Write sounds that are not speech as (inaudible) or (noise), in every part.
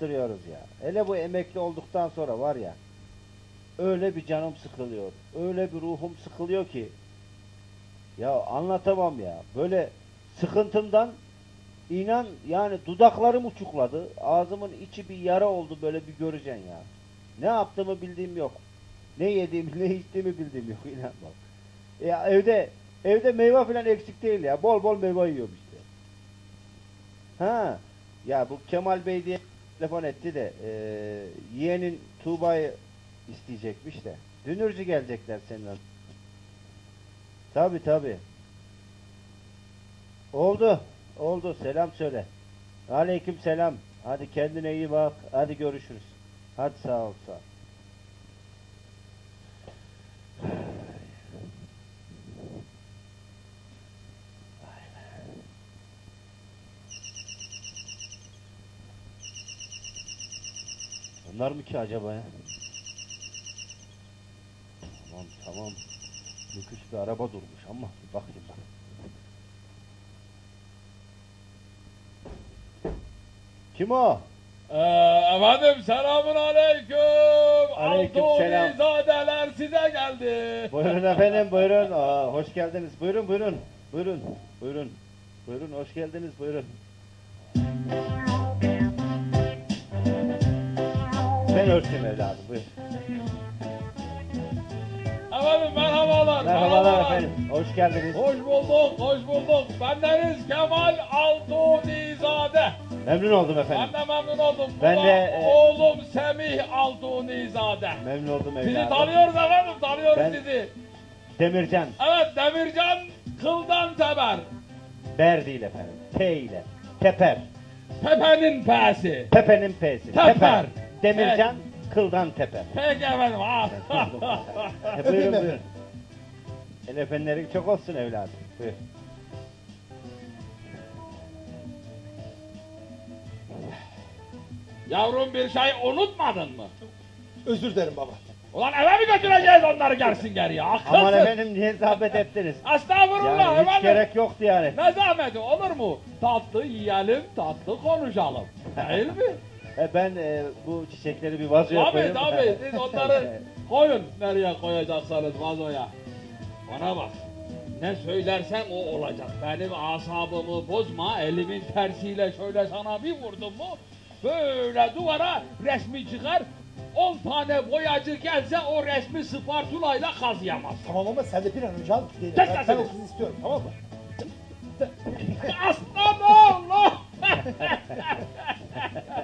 Duruyoruz ya. Hele bu emekli olduktan sonra var ya. Öyle bir canım sıkılıyor. Öyle bir ruhum sıkılıyor ki. Ya anlatamam ya. Böyle sıkıntımdan inan yani dudaklarım uçukladı. Ağzımın içi bir yara oldu böyle bir göreceksin ya. Ne yaptığımı bildiğim yok. Ne yediğimi ne içtiğimi bildiğim yok inan bak. Ya evde evde meyve falan eksik değil ya. Bol bol meyve yiyorum işte. Ha ya bu Kemal Bey diye telefon etti de e, yeğenin Tuğba'yı isteyecekmiş de. Dünürcü gelecekler seninle. Tabi tabi. Oldu. Oldu. Selam söyle. Aleyküm selam. Hadi kendine iyi bak. Hadi görüşürüz. Hadi sağ ol sağ ol. Onlar mı ki acaba ya? Tamam tamam. Lüküs bir araba durmuş ama bir bakayım bak. Kim o? Ee, efendim selamun aleyküm. Aleyküm Altun selam. izadeler size geldi. Buyurun efendim buyurun. Aa, hoş geldiniz. Buyurun buyurun. Buyurun. Buyurun. Buyurun hoş geldiniz buyurun. Ben örteyim evladım buyur. Efendim merhabalar. Merhabalar efendim. Hoş geldiniz. Hoş bulduk, hoş bulduk. Bendeniz Kemal Altunizade. Memnun oldum efendim. Ben de memnun oldum. Ben de, e, oğlum Semih Altunizade. Memnun oldum Sizi evladım. tanıyoruz efendim, tanıyoruz Ben- sizi. Demircan. Evet, Demircan Kıldan Teber. Ber değil efendim. T ile. Teper. Pepe'nin P'si. Tepe'nin P'si. Teper. Demircan kıldan teper. Peki efendim. ha. (laughs) E, buyurun buyurun. El efendilerin çok olsun evladım. Buyur. Yavrum bir şey unutmadın mı? Özür dilerim baba. Ulan eve mi götüreceğiz onları gelsin geriye? Akılsın. Aman efendim niye zahmet ettiniz? Estağfurullah Yani hiç efendim. gerek yoktu yani. Ne zahmeti olur mu? Tatlı yiyelim, tatlı konuşalım. (laughs) Değil mi? E, ben e, bu çiçekleri bir vazoya tabii koyayım. tabii. (laughs) Siz onları koyun. Nereye koyacaksanız vazoya. Bana bak. Ne söylersem o olacak. Benim asabımı bozma. Elimin tersiyle şöyle sana bir vurdum mu? Böyle duvara resmi çıkar. 10 tane boyacı gelse o resmi spatulayla kazıyamaz. Tamam ama sen de bir an önce al gidelim. Tek Ben, ben o kızı istiyorum tamam mı? Aslan oğlum! (laughs)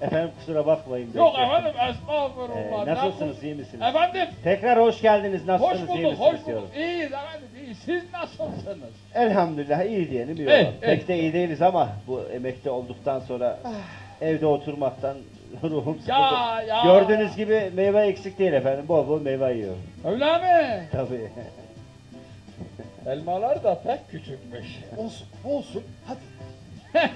Efendim kusura bakmayın. Yok beklettim. efendim estağfurullah. E, nasılsınız iyi misiniz? Efendim Tekrar hoş geldiniz. hoş Nasılsınız iyi bulduk misiniz hoş diyorum. bulduk. İyiyiz efendim iyi. Siz nasılsınız? Elhamdülillah iyi diyelim iyi Eh, olalım. eh. Pek de iyi değiliz ama bu emekli olduktan sonra evde oturmaktan (laughs) ruhum sıkıldı. Ya, ya. Gördüğünüz gibi meyve eksik değil efendim. Bol bol meyve yiyorum. Öyle mi? Tabii. (laughs) Elmalar da pek küçükmüş. Olsun olsun hadi. (laughs)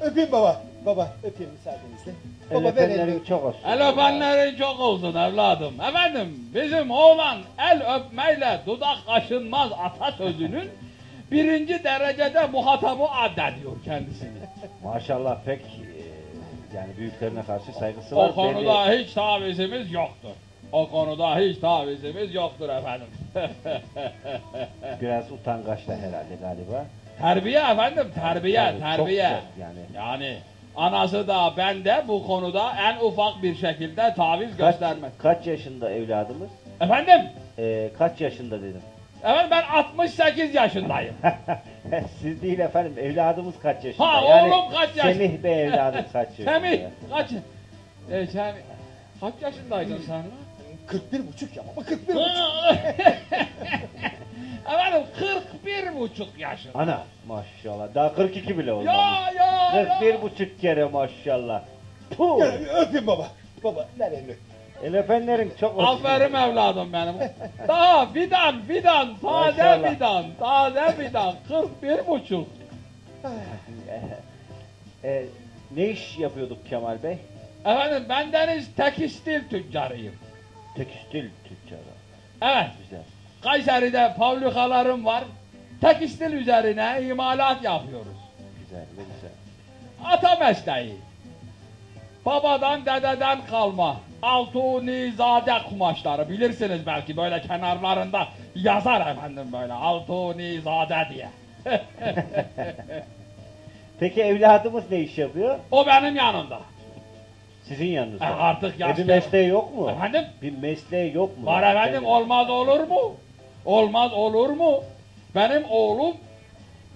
öpeyim baba. Baba öpeyim müsaadenizle. El Baba ver çok olsun. El öpenlerin çok olsun evladım. Efendim bizim oğlan el öpmeyle dudak aşınmaz atasözünün (laughs) birinci derecede muhatabı addediyor kendisini. Maşallah pek e, yani büyüklerine karşı saygısı var. O konuda hiç tavizimiz yoktur. O konuda hiç tavizimiz yoktur efendim. Belli (laughs) biraz utangaçta herhalde galiba. Terbiye efendim, terbiye, Yani terbiye. yani. Yani anası da ben de bu konuda en ufak bir şekilde taviz Kaç, göstermez. kaç yaşında evladımız? Efendim, E, kaç yaşında dedim. efendim ben 68 yaşındayım. (laughs) Siz değil efendim evladımız kaç yaşında? Ha, yani oğlum kaç yaş- Semih Bey evladım (laughs) kaç yaşında? Semih, kaç? E, Semih, kaç yaşındaydın sen lan? 41 buçuk ya baba 41 buçuk. (laughs) efendim 41 buçuk yaşında. Ana maşallah daha 42 bile olmamış. Ya ya ya. 41 buçuk kere maşallah. Puh. Gel, öpeyim baba. Baba ver elini. El efendilerin çok olsun. Aferin evladım benim. Daha fidan fidan taze Maşallah. fidan taze fidan 41 buçuk. E, ne iş yapıyorduk Kemal Bey? Efendim bendeniz tekstil tüccarıyım. Tekstil tüccarı. Evet Güzel. Kayseri'de pavlukalarım var. Tekstil üzerine imalat yapıyoruz. Güzel ne güzel. Ata mesleği. Babadan dededen kalma. Altunizade kumaşları bilirsiniz belki böyle kenarlarında yazar efendim böyle Altunizade diye. (laughs) Peki evladımız ne iş yapıyor? o benim yanımda. Sizin yanınızda. E, artık E, bir yaşlı. mesleği yok mu? Efendim? Bir mesleği yok mu? Var efendim olmaz olur mu? Olmaz olur mu? Benim oğlum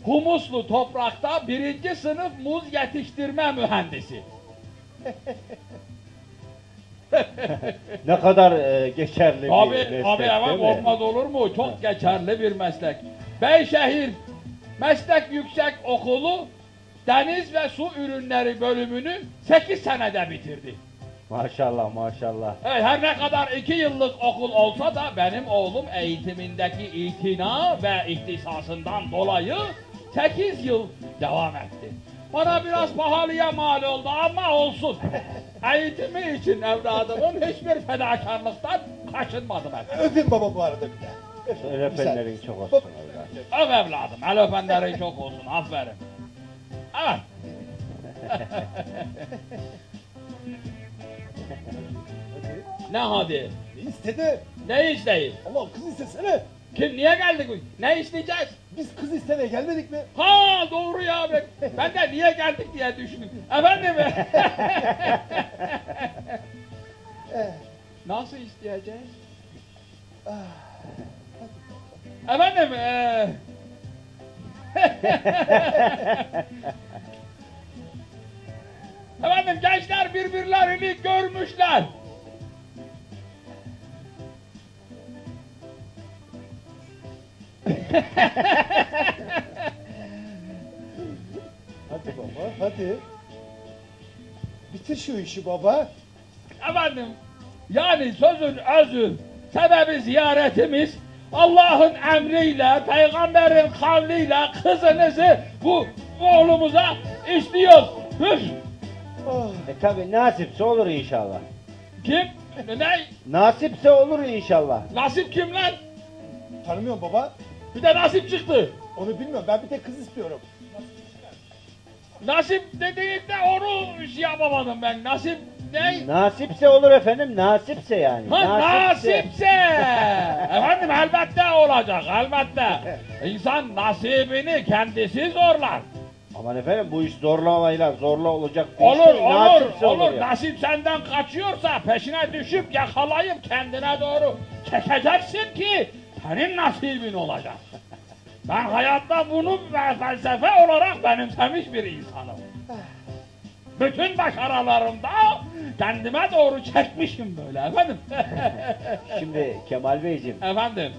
humuslu toprakta birinci sınıf muz yetiştirme mühendisi. (laughs) Ne kadar e, geçerli bir Tabii meslek tabii evet olmaz olur mu? Çok geçerli bir meslek. Beyşehir Meslek Yüksek Okulu Deniz ve Su Ürünleri bölümünü 8 senede bitirdi. Maşallah maşallah. Evet, her ne kadar iki yıllık okul olsa da benim oğlum eğitimindeki itina ve ihtisasından dolayı 8 yıl devam etti. Bana biraz pahalıya mal oldu ama olsun. (laughs) Eğitimi için evladımın hiçbir fedakarlıktan kaçınmadım efendim. Öpeyim baba bu arada bir Öyle müsaade. öpenlerin çok olsun evladım. Öp evladım, el öpenlerin çok olsun, aferin. Evet. (laughs) ne hadi? Ne istedi? Ne isteyin? Allah kız istesene. Kim niye geldik? bu- Ne isteyeceğiz? Biz kız istemeye gelmedik mi? Ha doğru ya ben, ben de niye geldik diye düşündüm. Efendim Eh, (laughs) (laughs) nasıl isteyeceğiz? ah. Efendim eee (laughs) Efendim gençler birbirlerini görmüşler. Hadi baba hadi. Bitir şu işi baba. Efendim yani sözün özü sebebi ziyaretimiz Allah'ın emriyle peygamberin kavliyle kızınızı bu oğlumuza istiyor. Hüş! Ah, E tabi nasipse olur inşallah. Kim? Ne? Nasipse olur inşallah. Nasip kimler? tanımıyorum baba. Bir de nasip çıktı. Onu bilmiyorum. Ben bir tek kız istiyorum. Nasip dediğinde onu şey yapamadım ben. Nasip ne? Nasipse olur efendim. Nasipse yani. Ha nasipse. (laughs) Efendim elbette olacak elbette. İnsan nasibini kendisi zorlar. Aman efendim bu iş zorlamayla zorla olacak bir iş Olur değil. olur olur. ya. Nasip senden kaçıyorsa peşine düşüp yakalayıp kendine doğru çekeceksin ki senin nasibin olacak. (laughs) Ben hayatta bunu felsefe olarak benimsemiş bir insanım. Bütün başarılarımda kendime doğru çekmişim böyle efendim. (laughs) Şimdi Kemal Beyciğim, efendim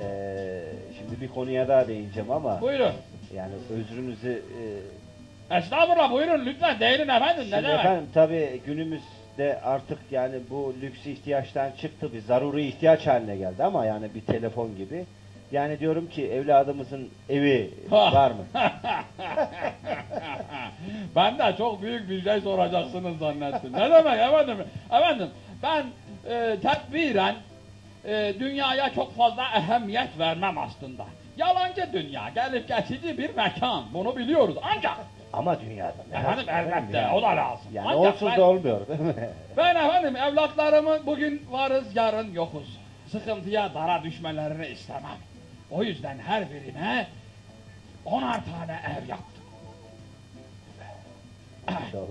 eee, şimdi bir konuya daha değineceğim ama buyurun. Yani özrünüzü eee, Estağfurullah buyurun lütfen değinin efendim ne Şimdi demek? efendim tabi günümüzde artık yani bu lüks ihtiyaçtan çıktı bir zaruri ihtiyaç haline geldi ama yani bir telefon gibi. Yani diyorum ki evladımızın evi var mı? (laughs) ben de çok büyük bir şey soracaksınız zannettim. ne demek efendim? Efendim ben e, tedbiren e, dünyaya çok fazla ehemmiyet vermem aslında. Yalancı dünya, gelip geçici bir mekan. Bunu biliyoruz. Ancak Ama dünyada. efendim elbette yani. o da lazım. Yani Ancak onsuz ben- da olmuyor değil mi? (laughs) ben efendim evlatlarımın bugün varız yarın yokuz. Sıkıntıya dara düşmelerini istemem. O yüzden her birine onar tane ev yaptım.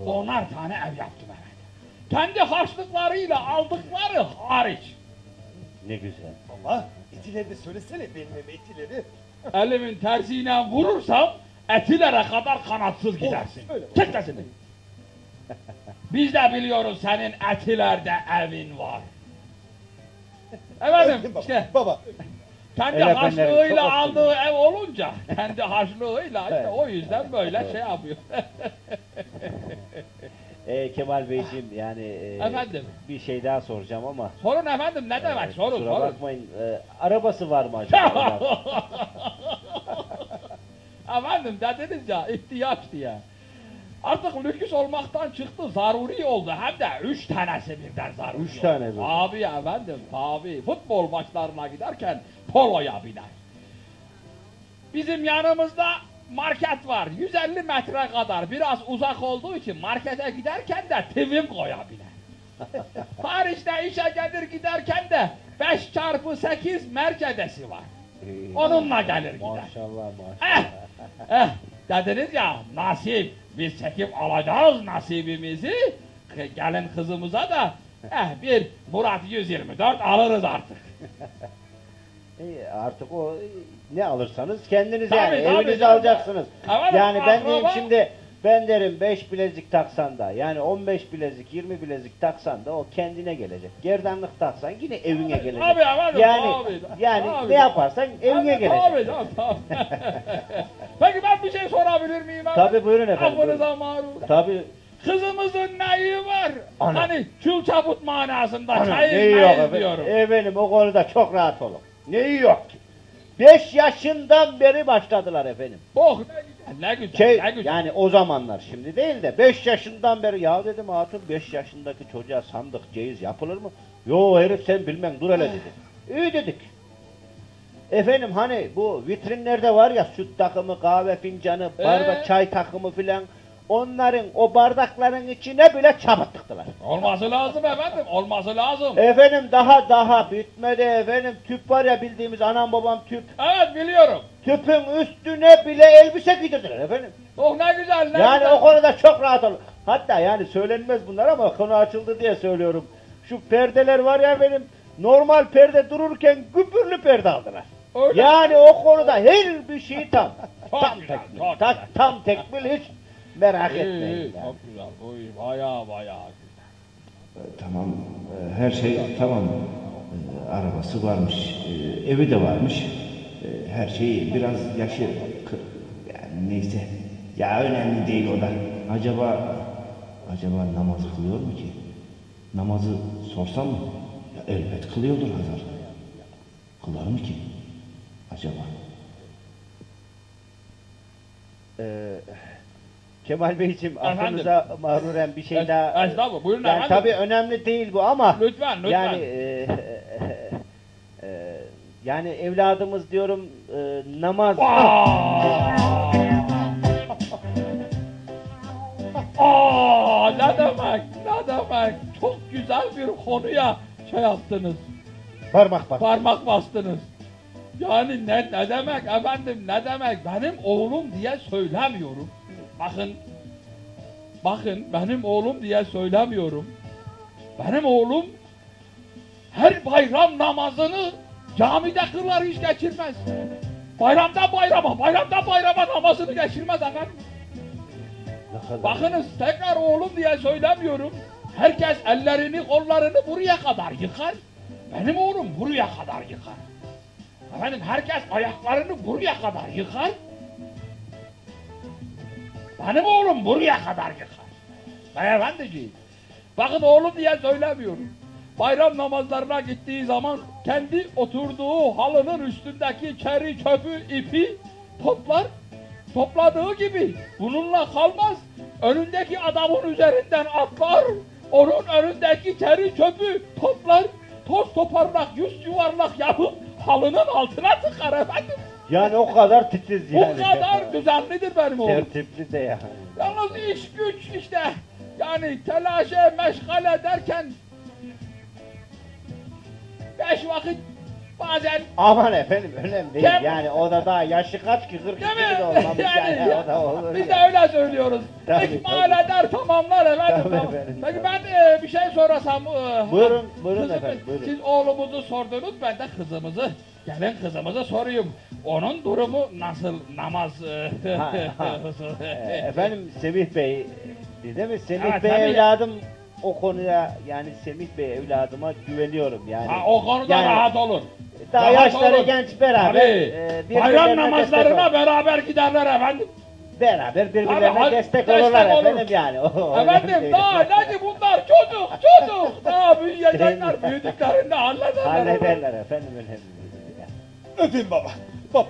Onar tane ev yaptım efendim. Kendi harçlıklarıyla aldıkları hariç. Ne güzel. Baba etileri de söylesene benim etileri. Elimin tersiyle vurursam etilere kadar kanatsız gidersin. öyle. Kes sesini. Biz de biliyoruz senin etilerde evin var. Efendim baba, işte baba. kendi çok harçlığıyla hoşsunuz. aldığı ev olunca kendi harçlığıyla işte Evet. o yüzden böyle şey yapıyor. (laughs) Ee, Kemal Beyciğim yani e, Efendim? bir şey daha soracağım ama. sorun efendim ne demek e, sorun kusura sorun. bakmayın. e, arabası var mı acaba? (laughs) Efendim dediniz ya ihtiyaç diye. Artık lüks olmaktan çıktı zaruri oldu. Hem de üç tanesi birden zaruri Üç oldu. tane bir. Abi efendim tabi futbol maçlarına giderken poloya biner. bizim yanımızda market var. 150 metre kadar. Biraz uzak olduğu için markete giderken de tivim koyabilir. (laughs) Paris'te işe gelir giderken de 5 çarpı 8 Mercedes'i var. Onunla gelir gider. Maşallah Eh, maşallah. eh, dediniz ya nasip. Biz çekip alacağız nasibimizi. Gelin kızımıza da eh, bir Murat 124 alırız artık. (laughs) İyi, artık o ne alırsanız kendiniz Tabii, yani tabii, evinize tabii. alacaksınız. Evet, yani ben diyeyim şimdi ben derim 5 bilezik taksan da yani 15 bilezik 20 bilezik taksan da o kendine gelecek. Gerdanlık taksan yine evine Tabii, gelecek. tabii, efendim, yani tabii, yani tabii. ne yaparsan evine Tabii, gelecek. Tabii tabii. (laughs) Peki ben bir şey sorabilir miyim? efendim? Tabii, buyurun efendim, Affınıza maruz. Tabii Kızımızın neyi var? Ana. Hani çul çabut manasında Ana, neyi yok efendim? diyorum. Efendim o konuda çok rahat olun. Neyi yok ki? 5 yaşından beri başladılar efendim. Oh ne güzel, ne güzel, Şey, ne güzel. yani o zamanlar şimdi değil de 5 yaşından beri ya dedim hatun 5 yaşındaki çocuğa sandık ceyiz yapılır mı? Yo herif sen bilmem dur hele dedi. İyi dedik. Efendim hani bu vitrinlerde var ya süt takımı, kahve fincanı, bardak Ee? çay takımı filan onların o bardakların içine bile çabuk tıktılar. Olması lazım efendim, olması lazım. Efendim daha daha bitmedi efendim tüp var ya bildiğimiz anam babam tüp. Evet biliyorum. Tüpün üstüne bile elbise giydirdiler efendim. Oh ne güzel, ne Yani güzel. o konuda çok rahat olun. Hatta yani söylenmez bunlar ama konu açıldı diye söylüyorum. Şu perdeler var ya benim normal perde dururken güpürlü perde aldılar. Öyle. Yani o konuda her bir şey tam. Tam güzel, tekmil. çok Ta- güzel. tam tekmil hiç merak İyi, etmeyin. yani. çok güzel. Oy, baya baya güzel. Tamam, her şey tamam. E, Arabası varmış, e, evi de varmış. E, Her şey biraz yaşı kırk. Yani neyse. Ya önemli değil o da. Acaba, acaba namaz kılıyor mu ki? Namazı sorsam mı? Ya elbet kılıyordur Hazar. Kılar mı ki? Acaba? Ee, Kemal Beyciğim aklınıza mağruren bir şey daha. estağfurullah, buyurun yani efendim. tabii önemli değil bu ama. Lütfen, lütfen. Yani e, e, yani evladımız diyorum e, namaz. Aa! Ne demek, ne demek. Çok güzel bir konuya şey yaptınız, Parmak bak. parmak bastınız. Yani ne, ne demek efendim, ne demek. Benim oğlum diye söylemiyorum. Bakın, bakın benim oğlum diye söylemiyorum. Benim oğlum her bayram namazını camide kılar hiç geçirmez. Bayramdan bayrama, bayramdan bayrama namazını geçirmez efendim. Bakınız tekrar oğlum diye söylemiyorum. Herkes ellerini kollarını buraya kadar yıkar. Benim oğlum buraya kadar yıkar. Efendim herkes ayaklarını buraya kadar yıkar. Benim oğlum buraya kadar yıkar. Beyefendiciğim. Bakın oğlum diye söylemiyorum. Bayram namazlarına gittiği zaman kendi oturduğu halının üstündeki çeri, çöpü, ipi toplar. Topladığı gibi bununla kalmaz. Önündeki adamın üzerinden atlar. Onun önündeki çeri, çöpü toplar. Toz toparlak, yüz yuvarlak yapıp halının altına tıkar efendim. Yani o kadar titiz yani. O kadar düzenlidir benim oğlum. Tertipli de yani. Yalnız iş güç işte. Yani telaşe meşgale derken beş vakit bazen Aman efendim önemli değil. Kem- Yani o da daha yaşı kaç ki 42 değil mi? de olmamış yani, yani o da olur. biz de ya. öyle söylüyoruz. Tabii, İkmal eder tamamlar efendim. Tabii tamam. efendim, Peki tabii. ben e, bir şey sorasam. e, Buyurun, buyurun kızım, efendim, buyurun. Siz oğlumuzu sordunuz ben de kızımızı. Gelin kızımızı sorayım. Onun durumu nasıl namaz? e, Ha, ha. Ee, (laughs) efendim Semih Bey, değil mi? Semih Evet, Bey tabii. evladım o konuya yani Semih Bey evladıma güveniyorum yani. Ha, o konuda Yani rahat olun. Daha Rahat yaşları olun. genç beraber. Tabii. e, birbirlerine Bayram destek namazlarına beraber giderler efendim. beraber birbirlerine Tabii, destek, destek olurlar olur. efendim yani. O- (laughs) o önemli Efendim değil. daha ne bunlar çocuk çocuk. (laughs) Daha büyüyecekler büyüdüklerinde hallederler. Hallederler efendim önemli değil. Yani. Öpeyim baba. Baba,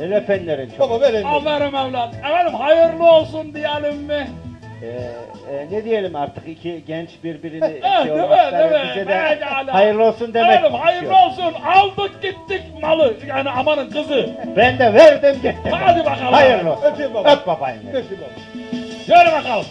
El öpenlerin çok. baba ver elini. Aferin evlat. Efendim hayırlı olsun diyelim mi? Ee, e, ne diyelim artık iki genç birbirini Eh, şey değil mi, olmuşlar. değil mi? Bize de (laughs) hayırlı olsun demek Oğlum hayırlı olsun. Aldık gittik malı. Yani amanın kızı. Ben de verdim gittim. Hadi bakalım. Hayırlı olsun. Öpeyim baba. Öp babayım. Öpeyim baba. Yürü bakalım.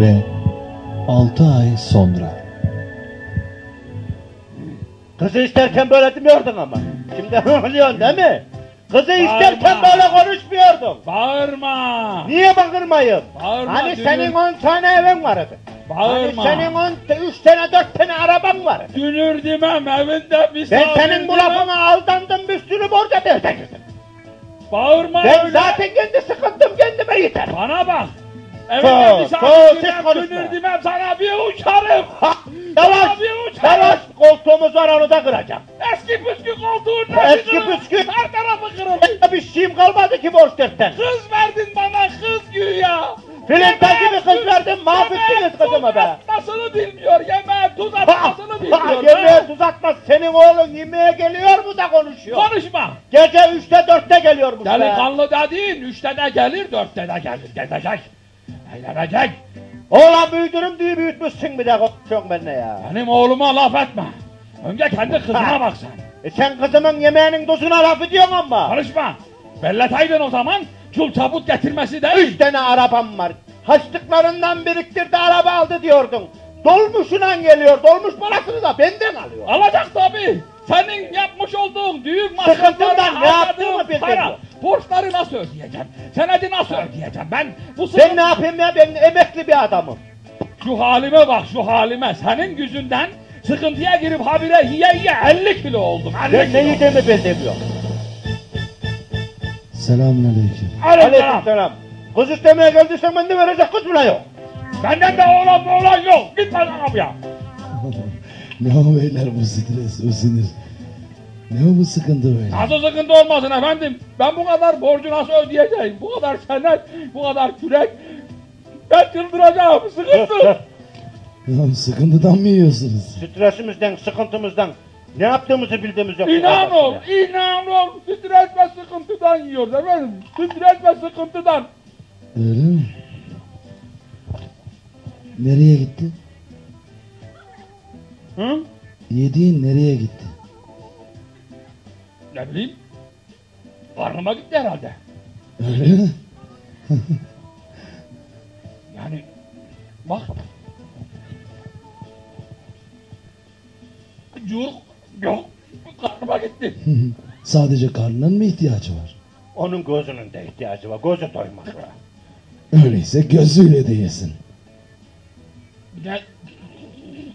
Ve 6 ay sonra Kızı isterken böyle demiyordun ama. Şimdi (laughs) biliyorsun değil mi? Kızı isterken Bağırma. böyle konuşmuyordun. Bağırma. Niye bağırmayayım? Bağırma, hani dünür. senin on tane evin vardı. Bağırma. Hani senin on, üç tane dört tane araban vardı. Dünür demem evinde misafir Ben senin bu lafına aldandım bir sürü borca girdim. Bağırma Ben öyle. zaten kendi sıkıntım kendime yeter. Bana bak. Siz demem, konuşma. demem sana bir uçarım. Ha, yavaş, bir uçarım. yavaş koltuğumuz var onu da kıracağım. Eski püskü koltuğun ne Eski püskü. Her tarafı kırıldı. Ya bir şeyim kalmadı ki borç dertten. Kız verdin bana kız güya. Filinta Yemeğe gibi kız verdin, mahvettiniz kızımı be. atmasını bilmiyor. Yemeğe tuz atmasını ha, bilmiyor. yemeğe tuz atmaz. Senin oğlun yemeğe geliyor mu da konuşuyor. Konuşma. Gece üçte dörtte geliyormuş be. Delikanlı dediğin üçte de gelir, dörtte de gelir. Gezecek. Eğlenecek. Oğlan büyüdürüm diye büyütmüşsün bir de konuşuyorsun benimle ya. Benim oğluma laf etme. Önce kendi kızına bak sen. E sen kızımın yemeğinin tuzuna laf ediyorsun ama. Konuşma. Belleteydin o zaman çul çabut getirmesi değil. Üç tane arabam var. Haçlıklarından biriktirdi araba aldı diyordun. Dolmuşuna geliyor. Dolmuş parasını da benden alıyor. Alacak tabii. Senin yapmış olduğun düğün masraflarına harcadığın para. yok. Borçları nasıl ödeyeceğim? Senedi nasıl ödeyeceğim? Ben bu Ben ne yapayım ya ben emekli bir adamım. Şu halime bak şu halime. Senin yüzünden sıkıntıya girip habire yiye yiye 50 kilo oldum. 50 Ben kilo. ne yediğimi bilmiyorum. Selamünaleyküm. Aleyküm. Aleykümselam. Kız istemeye geldiysen ben de verecek kız bile yok. Benden de oğlan oğlan yok. Git lan ya. (laughs) ne o beyler bu stres, o sinir. Ne o bu sıkıntı böyle? Nasıl sıkıntı olmasın efendim? Ben bu kadar borcu nasıl ödeyeceğim? Bu kadar senet, bu kadar kürek. Ben çıldıracağım. Sıkıntı. (laughs) Ya sıkıntıdan mı yiyorsunuz? Stresimizden, sıkıntımızdan ne yaptığımızı bildiğimiz yok. İnan ol, inan ol. Stres ve sıkıntıdan yiyoruz efendim. Stres ve sıkıntıdan. Öyle mi? Nereye gitti? Hı? Yediğin nereye gitti? Ne bileyim. Karnıma gitti herhalde. Öyle mi? (laughs) Yani bak. Curuk yok. Karnıma gitti. (laughs) Sadece karnının mı ihtiyacı var? Onun gözünün de ihtiyacı var. Gözü doymaz. Öyleyse gözüyle de yesin. Bir de...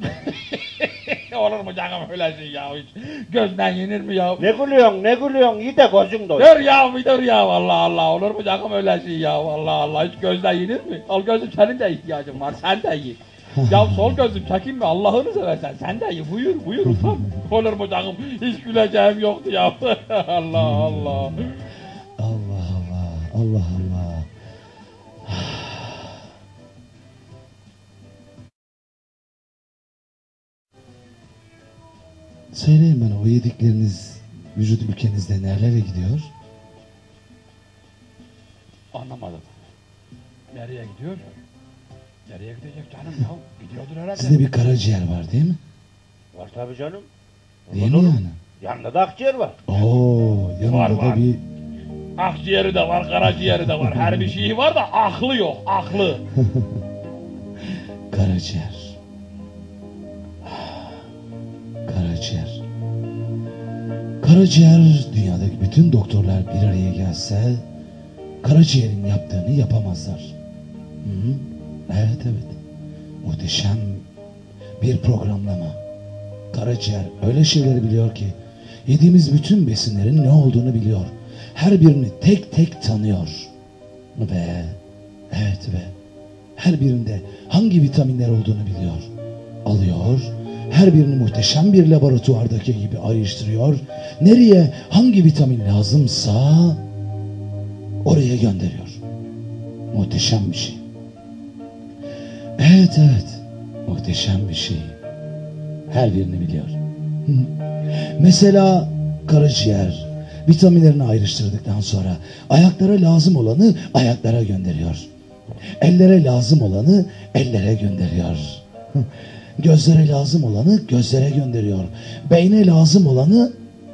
(laughs) Olur mu canım öyle şey ya hiç. Gözden yenir mi ya? Ne gülüyorsun ne gülüyorsun iyi de gözün doy. Dur ya bir dur ya Allah Allah olur mu canım öyle şey ya Allah Allah hiç gözden yenir mi? Al gözüm senin de ihtiyacın var sen de ye. (laughs) ya sol gözüm çekeyim mi Allah'ını seversen sen de ye buyur buyur utan. (laughs) olur mu canım hiç güleceğim yoktu ya (laughs) Allah Allah. Allah Allah, Allah Allah. Söyleyin bana o yedikleriniz vücut ülkenizde nerelere gidiyor? Anlamadım. Nereye gidiyor? Nereye gidecek canım ya? Gidiyordur herhalde. Sizde bir karaciğer var değil mi? Var tabii canım. Değil mi yani? Yanında da akciğer var. Oo, yanında Var, da var. bir Akciğeri de var, karaciğeri de var. Her bir şeyi var da aklı yok, aklı. (laughs) karaciğer. Karaciğer. Karaciğer dünyadaki bütün doktorlar bir araya gelse karaciğerin yaptığını yapamazlar. Hı -hı. Evet evet. Muhteşem bir programlama. Karaciğer öyle şeyleri biliyor ki yediğimiz bütün besinlerin ne olduğunu biliyor. Her birini tek tek tanıyor. Ve evet ve her birinde hangi vitaminler olduğunu biliyor. Alıyor, her birini muhteşem bir laboratuvardaki gibi ayrıştırıyor. Nereye hangi vitamin lazımsa oraya gönderiyor. Muhteşem bir şey. Evet evet. Muhteşem bir şey. Her birini biliyor. Mesela karaciğer vitaminlerini ayrıştırdıktan sonra ayaklara lazım olanı ayaklara gönderiyor. Ellere lazım olanı ellere gönderiyor. Gözlere lazım olanı gözlere gönderiyor. Beyne lazım olanı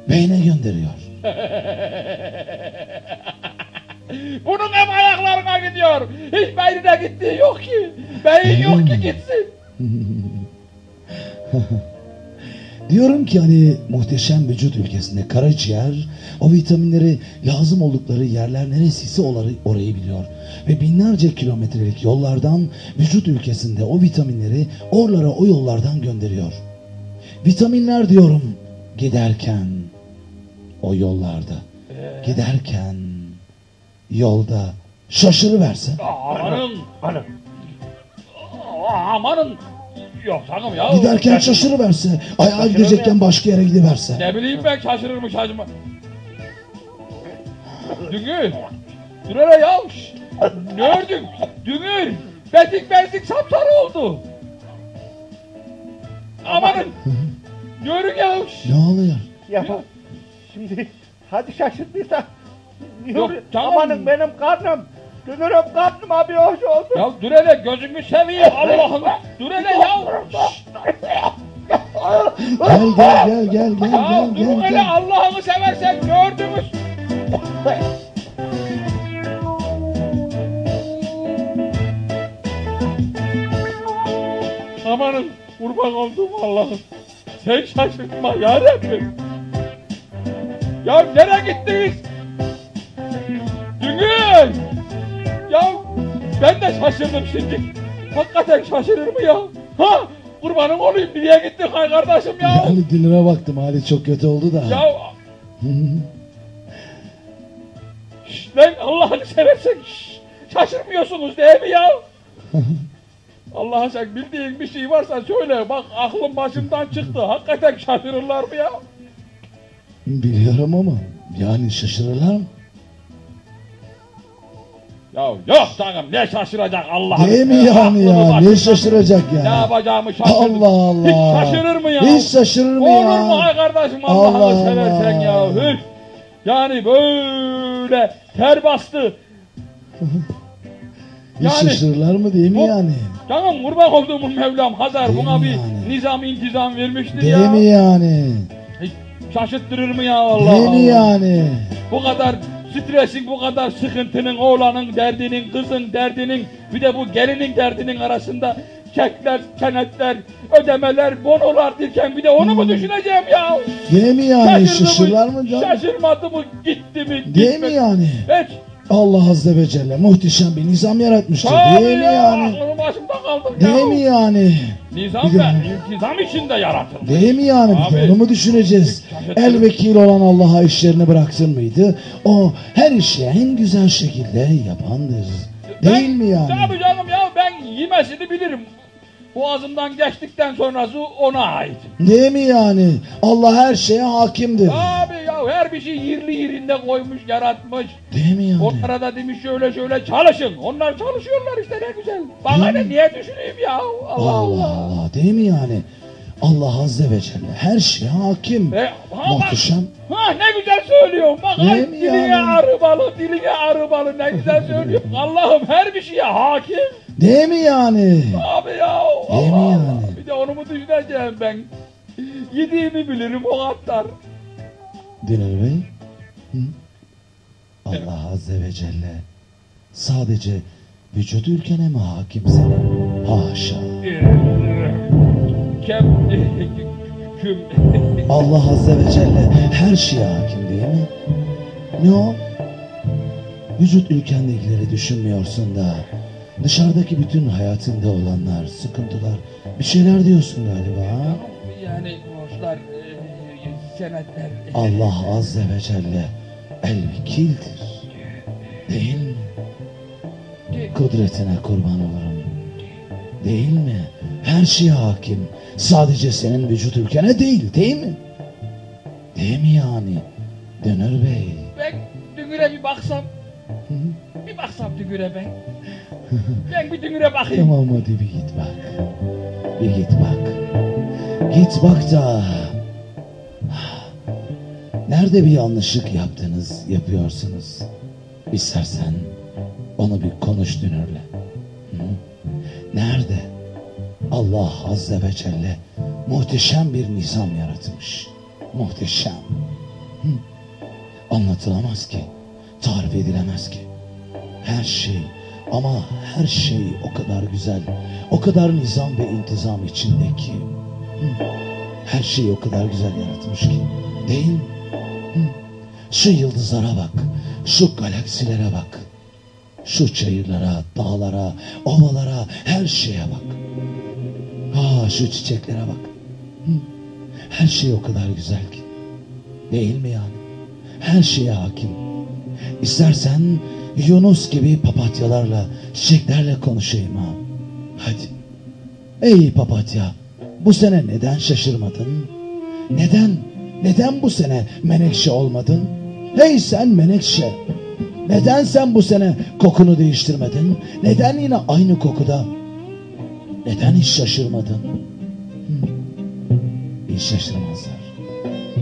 beyne gönderiyor. (laughs) Bunun hep ayaklarına gidiyor. Hiç beynine gittiği yok ki. Beyin yok ki gitsin. (laughs) Diyorum ki hani muhteşem vücut ülkesinde karaciğer o vitaminleri lazım oldukları yerler neresiyse orayı, orayı biliyor. Ve binlerce kilometrelik yollardan vücut ülkesinde o vitaminleri oralara o yollardan gönderiyor. Vitaminler diyorum giderken o yollarda giderken yolda şaşırıverse. Amanın. Amanın. Yok sakın ya. Giderken şaşırıverse ayağa gidecekken başka yere gidiverse. Ne bileyim ben şaşırırmış acıma. Düngür. Dur hele ya. Ne ördün? Düngür. Bezik bezik sapsarı oldu. Amanın. Ne ördün ya? Şşt. Ne oluyor? Ya şimdi hadi şaşırttıysa. Yok, tamam. Amanın benim karnım. Dönürüm karnım abi hoş oldu. Ya dur hele gözümü seveyim Allah'ım. Dur hele ya. Şşt. Gel gel gel gel gel Ya gel dur gel hele gel. Allah'ını seversen gördünüz. Amanın kurban oldum Allah'ım. Sen şaşırtma ya Rabbim. Ya nereye gittiniz? Düngül! Ben de şaşırdım şimdi. Hakikaten şaşırır mı ya? Ha? Kurbanım olayım nereye gittin hay kardeşim ya? Yani dilime baktım hali çok kötü oldu da. Ya (laughs) Şşt lan Allah'ını seversen şşt, şaşırmıyorsunuz değil mi ya? (laughs) Allah'a sen bildiğin bir şey varsa söyle. Bak aklım başımdan çıktı. Hakikaten şaşırırlar mı ya? Biliyorum ama yani şaşırırlar mı? Ya yok canım ne şaşıracak Allah'ını Değil mi yani ya? Ne şaşıracak Ne ya? yapacağımı şaşırdım. Allah Allah. Hiç şaşırır mı ya? Hiç şaşırır mı Olur ya? mu hay kardeşim Allah'ını Allah seversen ya? Hiç. Yani böyle ter bastı. (laughs) Hiç Yani- şaşırırlar mı değil mi Bu- yani? Canım kurban olduğumun Mevlam Hazar Değil buna mi bir yani? nizam intizam vermiştir Değil ya. mi yani? Hiç Şaşırttırır mı ya Allah Değil mi Allah? yani? Bu kadar stresin, bu kadar sıkıntının, oğlanın derdinin, kızın derdinin, bir de bu gelinin derdinin arasında çekler, senetler, ödemeler, bonolar derken bir de onu mu düşüneceğim ya? Değil mi yani? Şaşırdı Şaşırırlar mı canım? Şaşırmadı mı? Gitti mi? Değil gitmedi mi yani? Hiç. Allah Azze ve Celle muhteşem bir nizam yaratmıştır. Tabii Değil mi ya, yani? Aklım başımda kaldı ya. Değil mi yani? Nizam Bir ve intizam içinde yaratılmış. Değil mi yani? Bir de Abi. onu mu düşüneceğiz? El vekil olan Allah'a işlerini bıraksın mıydı? O her işi en güzel şekilde yapandır. Değil Ben- mi yani? Tabii canım ya ben yemesini bilirim. Boğazımdan geçtikten sonrası ona ait. Değil mi yani? Allah her şeye hakimdir. Abi ya her bir şey yerli yerinde koymuş, yaratmış. Değil mi yani? Onlara da demiş şöyle şöyle çalışın. Onlar çalışıyorlar işte ne güzel. Bana ne niye düşüneyim ya? Allah Allah Allah. Değil mi yani? Allah Azze ve Celle her şeye hakim. E, ha, Muhteşem. ha ne güzel söylüyor. Bak ay, diline yani? arı balı, diline arı balı ne güzel (laughs) söylüyor. Allah'ım her bir şeye hakim. Değil mi yani? Abi ya Değil mi yani? Bir de onu mu düşüneceğim ben? Yediğimi bilirim o kadar. Dünür Bey. Hı? Allah Azze ve Celle sadece vücut ülkene mi hakimsin? Haşa. Kem... Küm... Allah Azze ve Celle her şeye hakim değil mi? Ne o? Vücut ülkendekileri düşünmüyorsun da dışarıdaki bütün hayatında olanlar, sıkıntılar bir şeyler diyorsun galiba? Yani borçlar, e, senetler... Allah Azze ve Celle el vekildir. Değil mi? Kudretine kurban olurum. Değil mi? Her şeye hakim. Sadece senin vücut ülkene değil, değil mi? Değil mi yani? Dönür Bey. Ben Dünür'e bir baksam, Hı hı. Bir düngüre ben. Ben bir düngüre bakayım. Tamam hadi bir git bak. Bir git bak. Git bak da. Nerede bir yanlışlık yaptınız, yapıyorsunuz? İstersen onu bir konuş dünürle. Nerede? Allah Azze ve Celle muhteşem bir nizam yaratmış. Muhteşem. Hı? Anlatılamaz ki, tarif edilemez ki. Her şey ama her şey o kadar güzel, o kadar nizam ve intizam içindeki. Hı. Her şeyi o kadar güzel yaratmış ki. Değil mi? Şu yıldızlara bak, şu galaksilere bak. Şu çayırlara, dağlara, ovalara, her şeye bak. Ha şu çiçeklere bak. Her şey o kadar güzel ki. Değil mi yani? Her şeye hakim. İstersen Yunus gibi papatyalarla, çiçeklerle konuşayım ha. Hadi. Ey papatya, bu sene neden şaşırmadın? Neden, neden bu sene menekşe olmadın? Hey sen menekşe, neden sen bu sene kokunu değiştirmedin? Neden yine aynı kokuda? Neden hiç şaşırmadın? Hiç şaşırmazlar.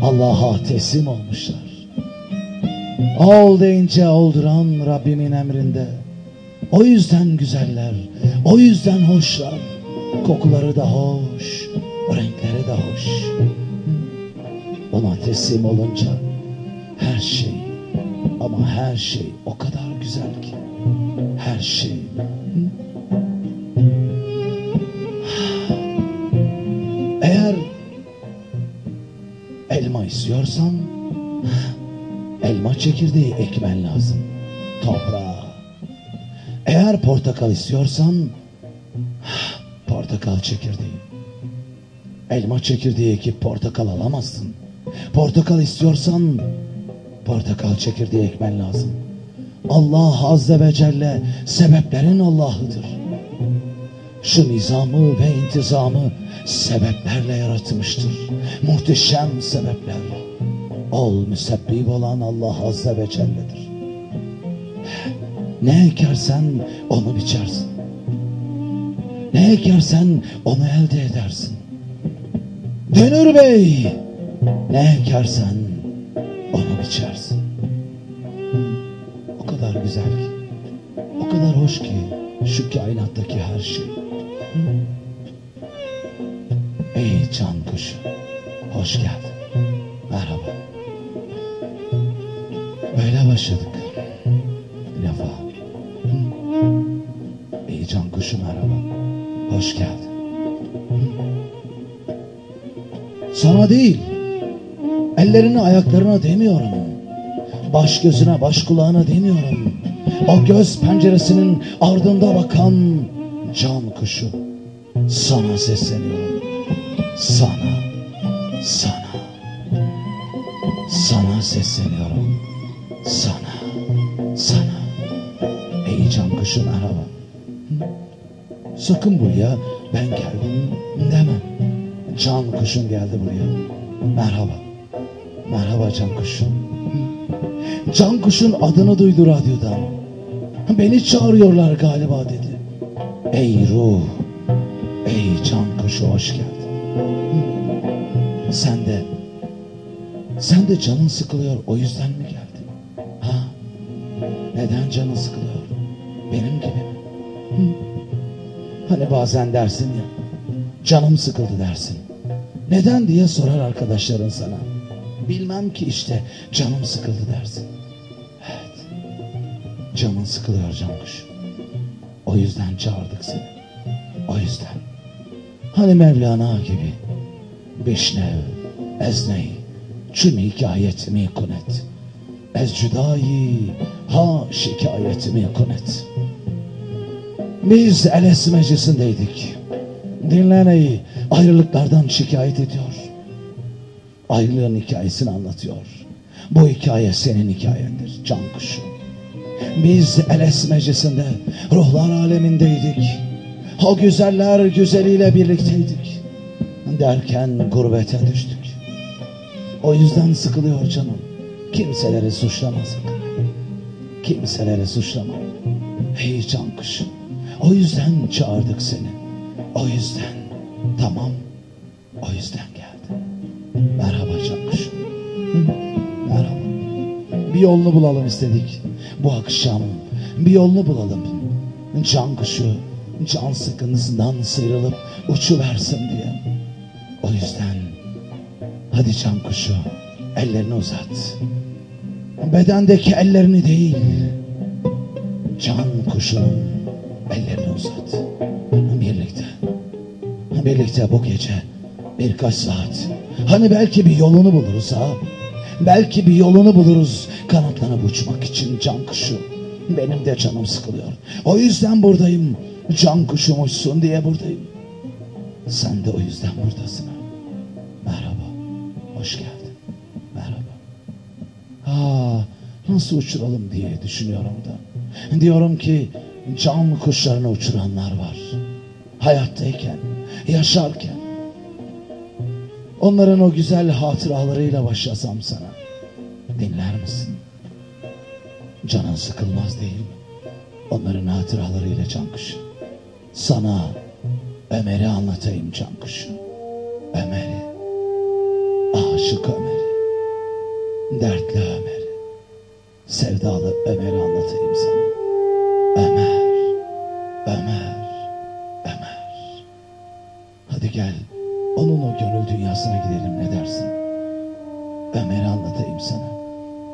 Allah'a teslim olmuşlar. Ol deyince olduran Rabbimin emrinde. O yüzden güzeller, o yüzden hoşlar. Kokuları da hoş, renkleri de hoş. Ona teslim olunca her şey ama her şey o kadar güzel ki. Her şey. Eğer elma istiyorsan elma çekirdeği ekmen lazım. Toprağa. Eğer portakal istiyorsan portakal çekirdeği. Elma çekirdeği ekip portakal alamazsın. Portakal istiyorsan portakal çekirdeği ekmen lazım. Allah Azze ve Celle sebeplerin Allah'ıdır. Şu nizamı ve intizamı sebeplerle yaratmıştır. Muhteşem sebepler. Ol müsebbib olan Allah Azze ve Celle'dir. Ne ekersen onu biçersin. Ne ekersen onu elde edersin. Dönür Bey, ne ekersen onu biçersin. O kadar güzel ki, o kadar hoş ki şu kainattaki her şey. Ey can kuşu, hoş geldin. Merhaba. Böyle başladık. Lafa. Ey can kuşu merhaba. Hoş geldin. Sana değil, ellerini ayaklarına demiyorum. Baş gözüne, baş kulağına demiyorum. O göz penceresinin ardında bakan can kuşu. Sana sesleniyorum. Sana, sana, sana sesleniyorum. Sana, sana. Ey can merhaba. Hı? Sakın buraya ben geldim deme. Can kuşun geldi buraya. Merhaba. Merhaba can kuşum. Hı? Can kuşun adını duydu radyodan. Beni çağırıyorlar galiba dedi. Ey ruh, ey can kuşu hoş geldin. Sen de, sen de canın sıkılıyor o yüzden mi geldin? Neden canın sıkılıyor? Benim gibi mi? Hı? Hani bazen dersin ya, canım sıkıldı dersin. Neden diye sorar arkadaşların sana. Bilmem ki işte canım sıkıldı dersin. Evet. Canın sıkılıyor cankuş. O yüzden çağırdık seni. O yüzden. Hani Mevlana gibi. Bişnev, ezney, çün hikayetimi kunet. Ez cüdayi, ha şikayetimi kunet. Biz Eles meclisindeydik. Dinlen ey ayrılıklardan şikayet ediyor. Ayrılığın hikayesini anlatıyor. Bu hikaye senin hikayendir can kuşu. Biz Eles meclisinde ruhlar alemindeydik. O güzeller güzeliyle birlikteydik. Derken gurbete düştük. O yüzden sıkılıyor canım. Kimseleri suçlama sakın. Kimseleri suçlama. Hey can kuşu. O yüzden çağırdık seni. O yüzden. Tamam. O yüzden geldi. Merhaba can Merhaba. Bir yolunu bulalım istedik. Bu akşam bir yolunu bulalım. Can kuşu can sıkıntısından sıyrılıp uçuversin diye. O yüzden hadi can kuşu ellerini uzat. Bedendeki ellerini değil, can kuşunun ellerini uzat. Birlikte, birlikte bu gece birkaç saat. Hani belki bir yolunu buluruz ha. Belki bir yolunu buluruz kanatlanıp uçmak için can kuşu. Benim de canım sıkılıyor. O yüzden buradayım. Can kuşum uçsun diye buradayım. Sen de o yüzden buradasın ha. Merhaba. Hoş geldin. Ha, nasıl uçuralım diye düşünüyorum da. Diyorum ki can kuşlarını uçuranlar var. Hayattayken, yaşarken. Onların o güzel hatıralarıyla başlasam sana. Dinler misin? Canın sıkılmaz değil mi? Onların hatıralarıyla can kuşu. Sana Ömer'i anlatayım can kuşu. Ömer'i. Aşık Ömer'i. Dertli Ömer'i. Sevdalı Ömer'i anlatayım sana. Ömer. Ömer. Ömer. Hadi gel. Onun o gönül dünyasına gidelim ne dersin? Ömer'i anlatayım sana.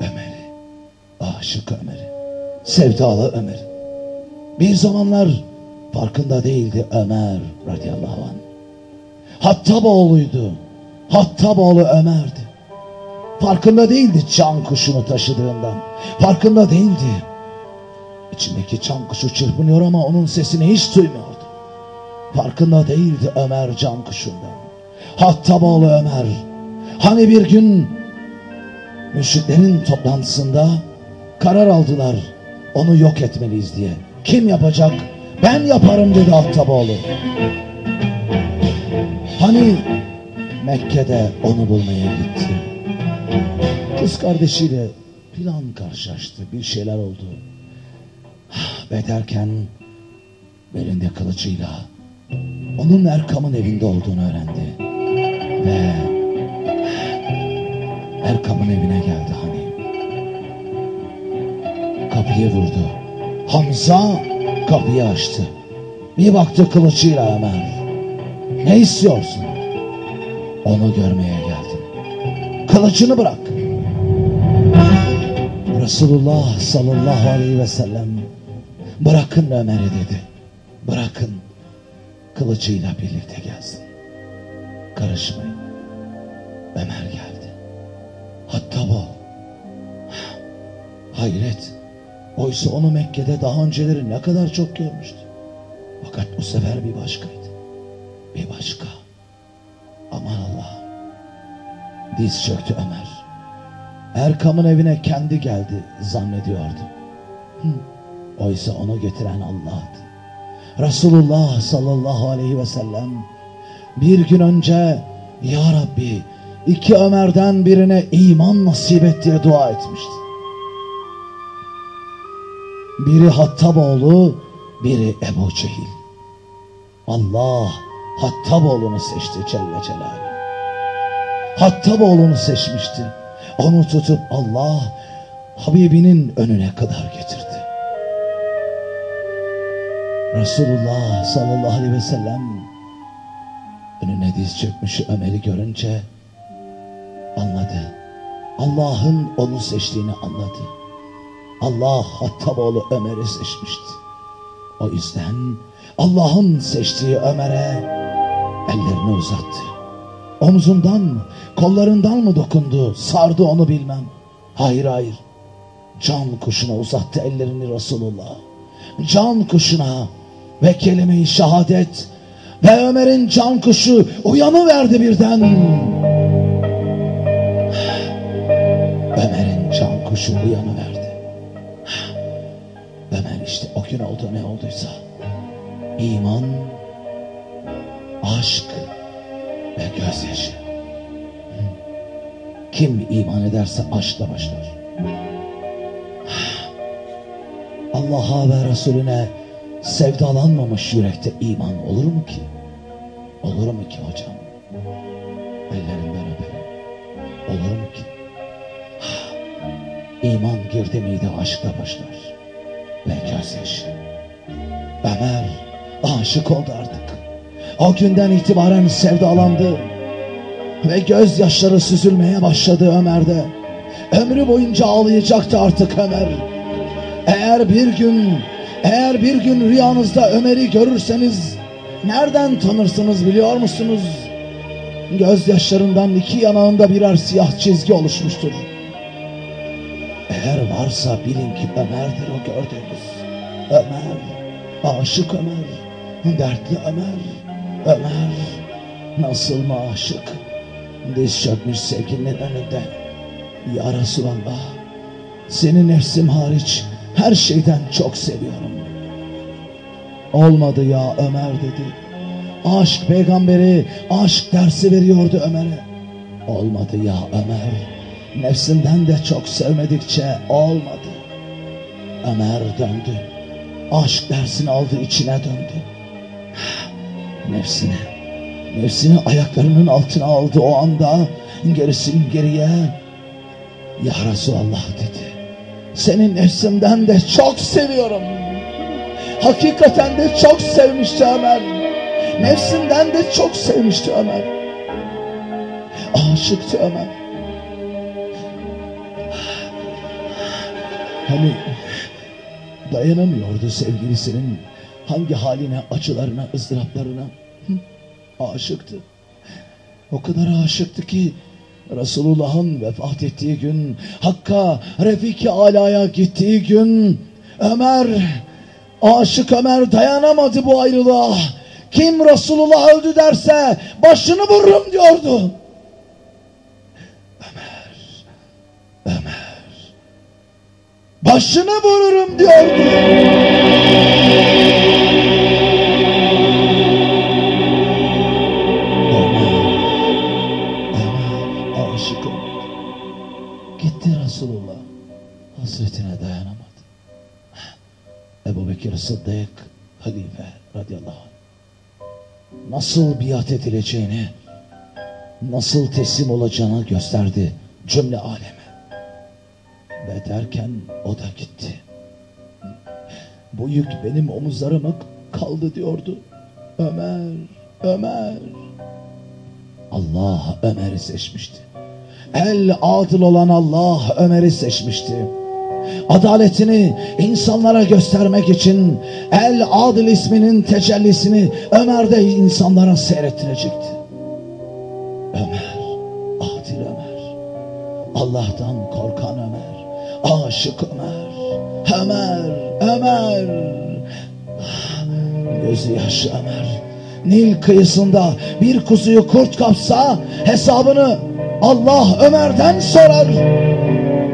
Ömer'i. Aşık Ömer'i. Sevdalı Ömer'i. Bir zamanlar farkında değildi Ömer radıyallahu anh. Hattaboğlu'ydu. Hattaboğlu Ömer'di. Farkında değildi can kuşunu taşıdığından. Farkında değildi. İçindeki can kuşu çırpınıyor ama onun sesini hiç duymuyordu. Farkında değildi Ömer can kuşundan. Hattaboğlu Ömer. Hani bir gün müşriklerin toplantısında karar aldılar onu yok etmeliyiz diye. Kim yapacak? Ben yaparım dedi Hattaboğlu. Hani Mekke'de onu bulmaya gitti. Kız kardeşiyle plan karşılaştı. Bir şeyler oldu. Ve derken belinde kılıcıyla onun Erkam'ın evinde olduğunu öğrendi. Ve Erkam'ın evine geldi hani. Kapıyı vurdu. Hamza kapıyı açtı. Bir baktı kılıcıyla Ömer. Ne istiyorsun? Onu görmeye geldim. Kılıcını bırak. Resulullah sallallahu aleyhi ve sellem bırakın Ömer'i dedi. Bırakın kılıcıyla birlikte gelsin. Karışmayın. Ömer geldi. Hatta bu. Hayret. Oysa onu Mekke'de daha önceleri ne kadar çok görmüştü. Fakat bu sefer bir başkaydı. Bir başka. Aman Allah'ım. Diz çöktü Ömer. Erkam'ın evine kendi geldi zannediyordu. Oysa onu getiren Allah'tı. Resulullah sallallahu aleyhi ve sellem bir gün önce Ya Rabbi iki Ömer'den birine iman nasip et diye dua etmişti. Biri Hattaboğlu, biri Ebu Cehil. Allah Hattaboğlu'nu seçti Celle Celaluhu. Hattaboğlu'nu seçmişti. Onu tutup Allah Habibinin önüne kadar getirdi. Resulullah sallallahu aleyhi ve sellem önüne diz çökmüş Ömer'i görünce anladı. Allah'ın onu seçtiğini anladı. Allah Hattaboğlu Ömer'i seçmişti. O yüzden Allah'ın seçtiği Ömer'e ellerini uzattı. Omzundan kollarından mı dokundu, sardı onu bilmem. Hayır hayır. Can kuşuna uzattı ellerini Resulullah. Can kuşuna ve kelime-i şehadet ve Ömer'in can kuşu uyanıverdi birden. Ömer'in can kuşu uyanıverdi. Ömer işte o gün oldu ne olduysa. İman, aşk ve gözyaşı. Kim iman ederse aşkla başlar. Allah'a ve Resulüne sevdalanmamış yürekte iman olur mu ki? Olur mu ki hocam? Ellerinden öperim. Olur mu ki? İman girdi miydi aşkla başlar. Ve gözyaşı. Ömer aşık oldu artık. O günden itibaren sevdalandı. Ve gözyaşları süzülmeye başladı Ömer'de. Ömrü boyunca ağlayacaktı artık Ömer. Eğer bir gün, eğer bir gün rüyanızda Ömer'i görürseniz nereden tanırsınız biliyor musunuz? Gözyaşlarından iki yanağında birer siyah çizgi oluşmuştur. Eğer varsa bilin ki Ömer'dir o gördüğünüz. Ömer, aşık Ömer, dertli Ömer, Ömer, nasıl mı aşık? Diz çökmüş sevgilinin önünde. Ya Resulallah, seni nefsim hariç her şeyden çok seviyorum. Olmadı ya Ömer dedi. Aşk peygamberi aşk dersi veriyordu Ömer'e. Olmadı ya Ömer. Nefsinden de çok sevmedikçe olmadı. Ömer döndü. Aşk dersini aldı içine döndü. (sighs) Nefsine. Nefsini ayaklarının altına aldı o anda. Gerisin geriye. Ya Resulallah dedi. Senin nefsimden de çok seviyorum. Hakikaten de çok sevmişti Ömer. Nefsinden de çok sevmişti Ömer. Aşıktı Ömer. Hani dayanamıyordu sevgilisinin hangi haline, acılarına, ızdıraplarına. Hı? Aşıktı. O kadar aşıktı ki Resulullah'ın vefat ettiği gün, Hakk'a, Refik-i Ala'ya gittiği gün, Ömer, aşık Ömer dayanamadı bu ayrılığa. Kim Resulullah öldü derse başını vururum diyordu. Ömer, Ömer, başını vururum diyordu. Ebu Bekir Sıddık halife radıyallahu anh. Nasıl biat edileceğini, nasıl teslim olacağını gösterdi cümle aleme. Ve derken o da gitti. Bu yük benim omuzlarıma kaldı diyordu. Ömer, Ömer. Allah Ömer'i seçmişti. El adıl olan Allah Ömer'i seçmişti. Adaletini insanlara göstermek için El Adil isminin tecellisini Ömer'de insanlara seyrettirecekti. Ömer, adil Ömer, Allah'tan korkan Ömer, aşık Ömer, Ömer, Ömer, gözü yaşlı Ömer. Nil kıyısında bir kuzuyu kurt kapsa hesabını Allah Ömer'den sorar.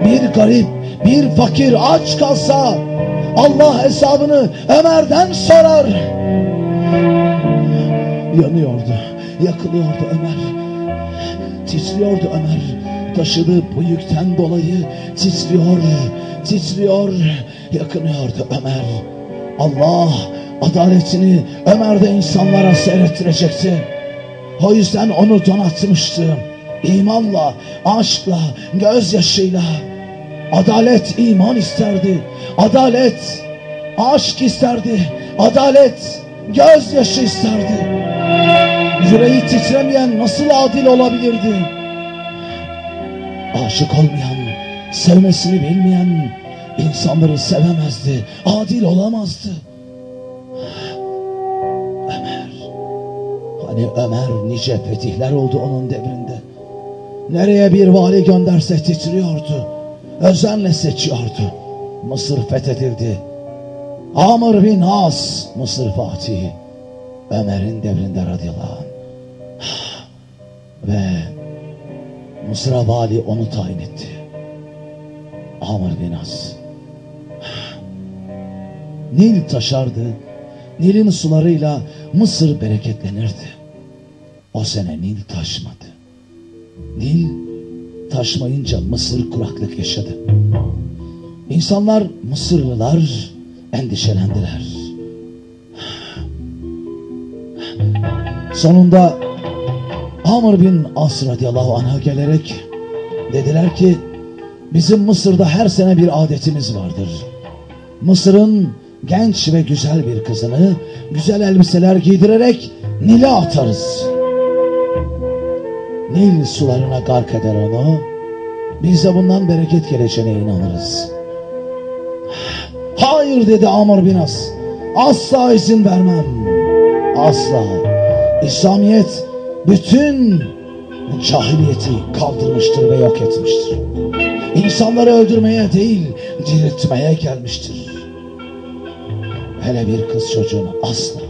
Bir garip, bir fakir aç kalsa Allah hesabını Ömer'den sorar. Yanıyordu, yakılıyordu Ömer. Titriyordu Ömer. Taşıdığı bu yükten dolayı titriyor, titriyor, yakınıyordu Ömer. Allah adaletini Ömer'de insanlara seyrettirecekti. O yüzden onu donatmıştı. İmanla, aşkla, gözyaşıyla. Adalet iman isterdi. Adalet aşk isterdi. Adalet gözyaşı isterdi. Yüreği titremeyen nasıl adil olabilirdi? Aşık olmayan, sevmesini bilmeyen insanları sevemezdi. Adil olamazdı. Ömer. Hani Ömer nice fetihler oldu onun devrinde. Nereye bir vali gönderse titriyordu. Özenle seçiyordu. Mısır fethedildi. Amr bin As Mısır Fatihi. Ömer'in devrinde radıyallahu anh. (sighs) Ve Mısır'a vali onu tayin etti. Amr bin As. (sighs) Nil taşardı. Nil'in sularıyla Mısır bereketlenirdi. O sene Nil taşmadı. Nil taşmayınca Mısır kuraklık yaşadı. İnsanlar Mısırlılar endişelendiler. Sonunda Amr bin As radıyallahu anh'a gelerek dediler ki bizim Mısır'da her sene bir adetimiz vardır. Mısır'ın genç ve güzel bir kızını güzel elbiseler giydirerek Nil'e atarız. Nil sularına gark eder onu. Biz de bundan bereket geleceğine inanırız. Hayır dedi Amr bin As. Asla izin vermem. Asla. İslamiyet bütün cahiliyeti kaldırmıştır ve yok etmiştir. İnsanları öldürmeye değil, diriltmeye gelmiştir. Hele bir kız çocuğunu asla.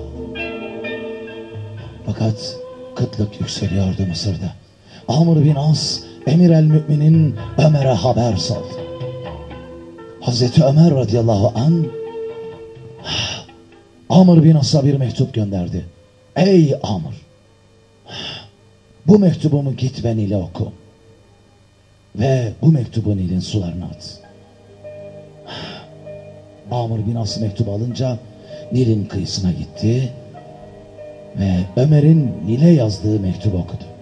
Fakat kıtlık yükseliyordu Mısır'da. Amr bin As, Emir el Mümin'in Ömer'e haber saldı. Hazreti Ömer radıyallahu an Amr bin As'a bir mektup gönderdi. Ey Amr! Bu mektubumu git ve Nil'e oku. Ve bu mektubu Nil'in sularına at. Amr bin As mektubu alınca Nil'in kıyısına gitti ve Ömer'in Nil'e yazdığı mektubu okudu.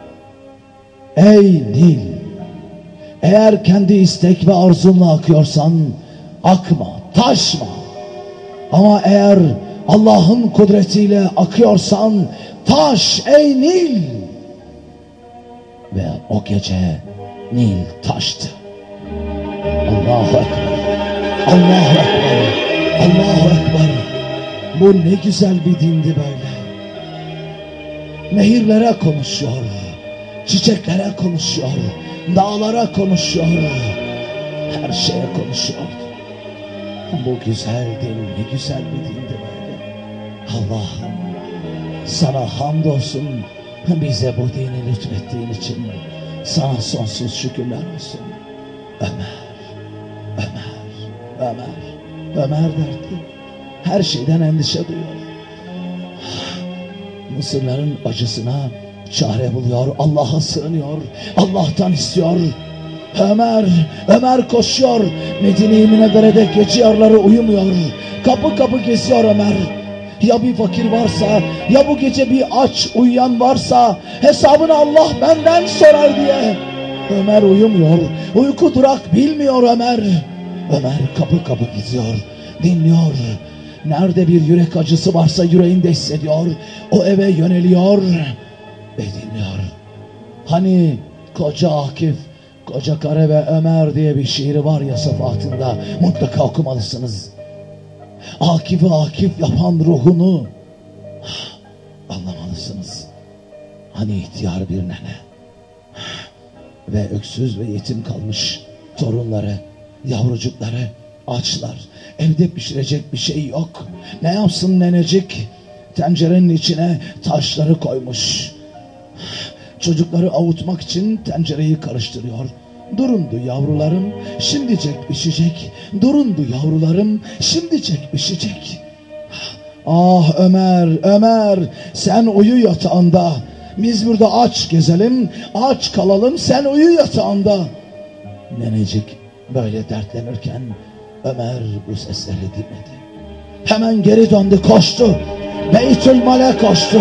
Ey Nil! Eğer kendi istek ve arzunla akıyorsan akma, taşma. Ama eğer Allah'ın kudretiyle akıyorsan taş ey Nil! Ve o gece Nil taştı. Allahu Ekber. Allahu Ekber. Allahu Ekber. Bu ne güzel bir dindi böyle. Nehirlere konuşuyor. Çiçeklere konuşuyor. Dağlara konuşuyor. Her şeye konuşuyor. Bu güzel din ne güzel bir dindi böyle. Allah'ım sana hamdolsun bize bu dini lütfettiğin için sana sonsuz şükürler olsun. Ömer, Ömer, Ömer, Ömer derdi. Her şeyden endişe duyuyor. Mısırların acısına çare buluyor. Allah'a sığınıyor. Allah'tan istiyor. Ömer, Ömer koşuyor. Medine-i Münevvere'de gece yarları uyumuyor. Kapı kapı geziyor Ömer. Ya bir fakir varsa, ya bu gece bir aç uyuyan varsa hesabını Allah benden sorar diye. Ömer uyumuyor. Uyku durak bilmiyor Ömer. Ömer kapı kapı geziyor. Dinliyor. Nerede bir yürek acısı varsa yüreğinde hissediyor. O eve yöneliyor ve dinliyor. Hani koca Akif, koca Kare ve Ömer diye bir şiiri var ya safatında. Mutlaka okumalısınız. Akif'i Akif yapan ruhunu anlamalısınız. Hani ihtiyar bir nene ve öksüz ve yetim kalmış torunları, yavrucukları açlar. Evde pişirecek bir şey yok. Ne yapsın nenecik? Tencerenin içine taşları koymuş. Çocukları avutmak için tencereyi karıştırıyor. Durundu yavrularım, şimdicek pişecek. Durundu yavrularım, şimdicek pişecek. Ah Ömer, Ömer, sen uyu yatağında. Biz burada aç gezelim, aç kalalım, sen uyu yatağında. Nenecik böyle dertlenirken Ömer bu sesleri dinledi. Hemen geri döndü, koştu. Beytülmal'e koştu.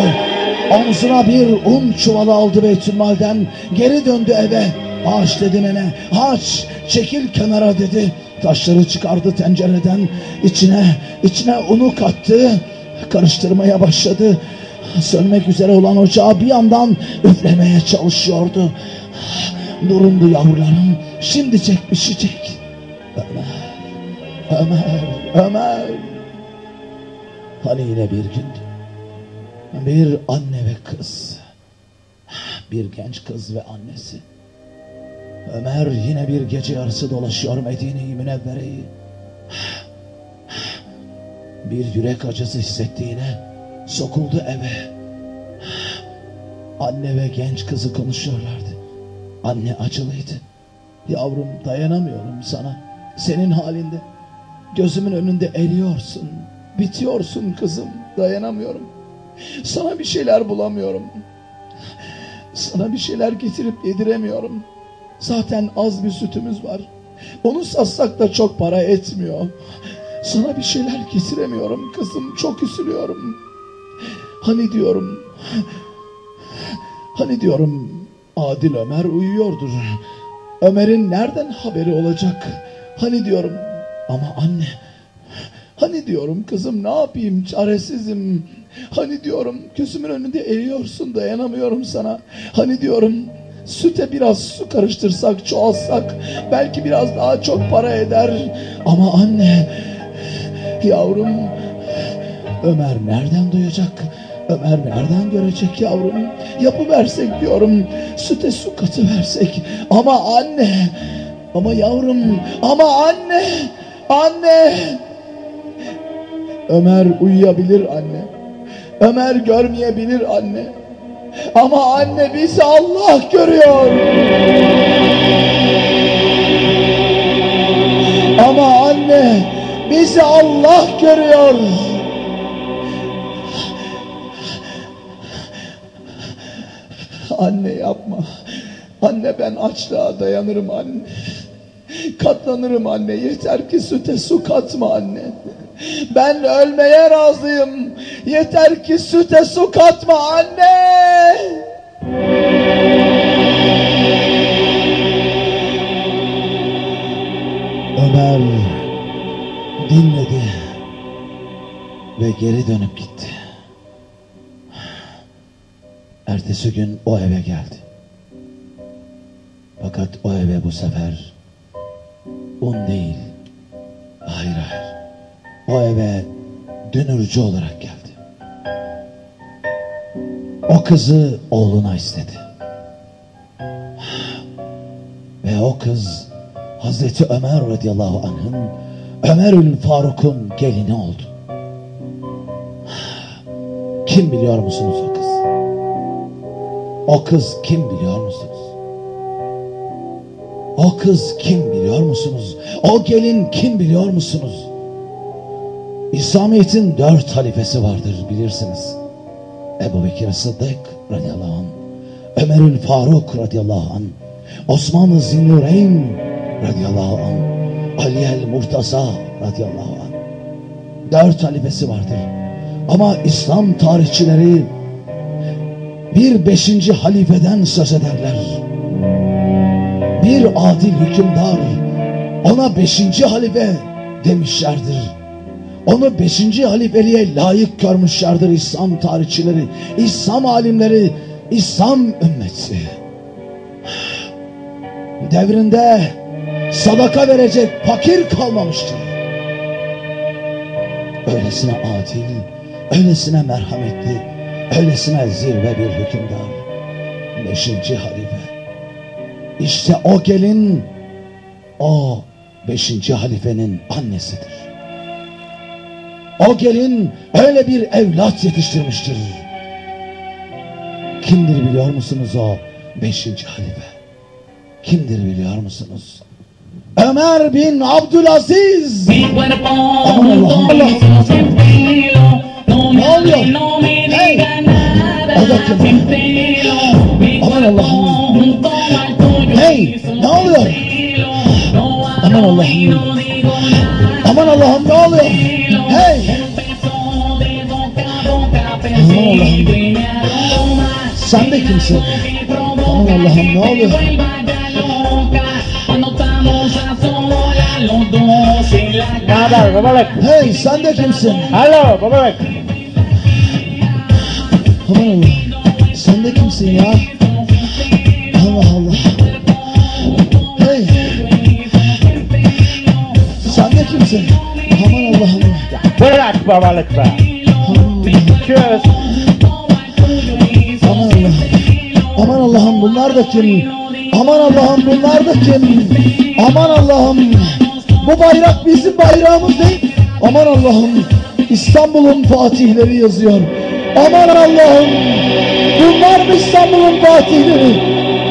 Omzuna bir un çuvalı aldı Beytülmal'den. Geri döndü eve. Ağaç dedi nene. Ağaç çekil kenara dedi. Taşları çıkardı tencereden. içine içine unu kattı. Karıştırmaya başladı. Sönmek üzere olan ocağı bir yandan üflemeye çalışıyordu. Durundu yavrularım. Şimdicek pişecek. Ömer, Ömer, Ömer. Hani yine bir gündü. Bir anne ve kız. Bir genç kız ve annesi. Ömer yine bir gece yarısı dolaşıyor Medine-i Münevvere'yi. Bir yürek acısı hissettiğine sokuldu eve. Anne ve genç kızı konuşuyorlardı. Anne acılıydı. Yavrum dayanamıyorum sana. Senin halinde. Gözümün önünde eriyorsun. Bitiyorsun kızım. Dayanamıyorum. Sana bir şeyler bulamıyorum. Sana bir şeyler getirip yediremiyorum. Zaten az bir sütümüz var. Onu satsak da çok para etmiyor. Sana bir şeyler getiremiyorum kızım. Çok üzülüyorum. Hani diyorum... Hani diyorum Adil Ömer uyuyordur. Ömer'in nereden haberi olacak? Hani diyorum ama anne Hani diyorum kızım ne yapayım çaresizim. Hani diyorum gözümün önünde eriyorsun dayanamıyorum sana. Hani diyorum süte biraz su karıştırsak çoğalsak belki biraz daha çok para eder. Ama anne yavrum Ömer nereden duyacak? Ömer nereden görecek yavrum? Yapıversek diyorum. Süte su katı versek. Ama anne. Ama yavrum. Ama anne. Anne. Ömer uyuyabilir anne. Ömer görmeyebilir anne. Ama anne bizi Allah görüyor. Ama anne bizi Allah görüyor. Anne yapma. Anne ben açlığa dayanırım anne. Katlanırım anne. Yeter ki süte su katma anne. Ben ölmeye razıyım. Yeter ki süte su katma anne. Ömer dinledi ve geri dönüp gitti. Ertesi gün o eve geldi. Fakat o eve bu sefer un değil, o eve dünürcü olarak geldi. O kızı oğluna istedi. Ve o kız Hazreti Ömer radıyallahu anh'ın Ömerül Faruk'un gelini oldu. Kim biliyor musunuz o kız? O kız kim biliyor musunuz? O kız kim biliyor musunuz? O gelin kim biliyor musunuz? İslamiyet'in dört halifesi vardır bilirsiniz. Ebu Bekir Sıddık radıyallahu anh, Ömerül Faruk radıyallahu anh, Osman Zinnureyn radıyallahu anh, Ali el Murtaza radıyallahu anh. Dört halifesi vardır. Ama İslam tarihçileri bir beşinci halifeden söz ederler. Bir adil hükümdar ona beşinci halife demişlerdir. Onu beşinci halifeliğe layık görmüşlerdir İslam tarihçileri, İslam alimleri, İslam ümmeti. Devrinde sadaka verecek fakir kalmamıştır. Öylesine adil, öylesine merhametli, öylesine zirve bir hükümdar. Beşinci halife. İşte o gelin, o beşinci halifenin annesidir. O gelin öyle bir evlat yetiştirmiştir. Kimdir biliyor musunuz o beşinci halife? Kimdir biliyor musunuz? Ömer bin Abdülaziz. Aman no me Ne oluyor? Hey. O da kim? Aman Allah'ım. Hey, ne oluyor? Aman Allah'ım. Vámonos los hondobles. Hey. Vámonos los hondobles. Sunday Quince. Vámonos los. Nada, Bobolek. Hey, Hello, Bobolek. Vámonos. Sunday ya. Bırak babalık be. Aman Allah'ım. Çöz. Aman Allah'ım. Aman Allah'ım bunlar da kim? Aman Allah'ım bunlar da kim? Aman Allah'ım. Bu bayrak bizim bayrağımız değil. Aman Allah'ım. İstanbul'un fatihleri yazıyor. Aman Allah'ım. Bunlar mı İstanbul'un fatihleri?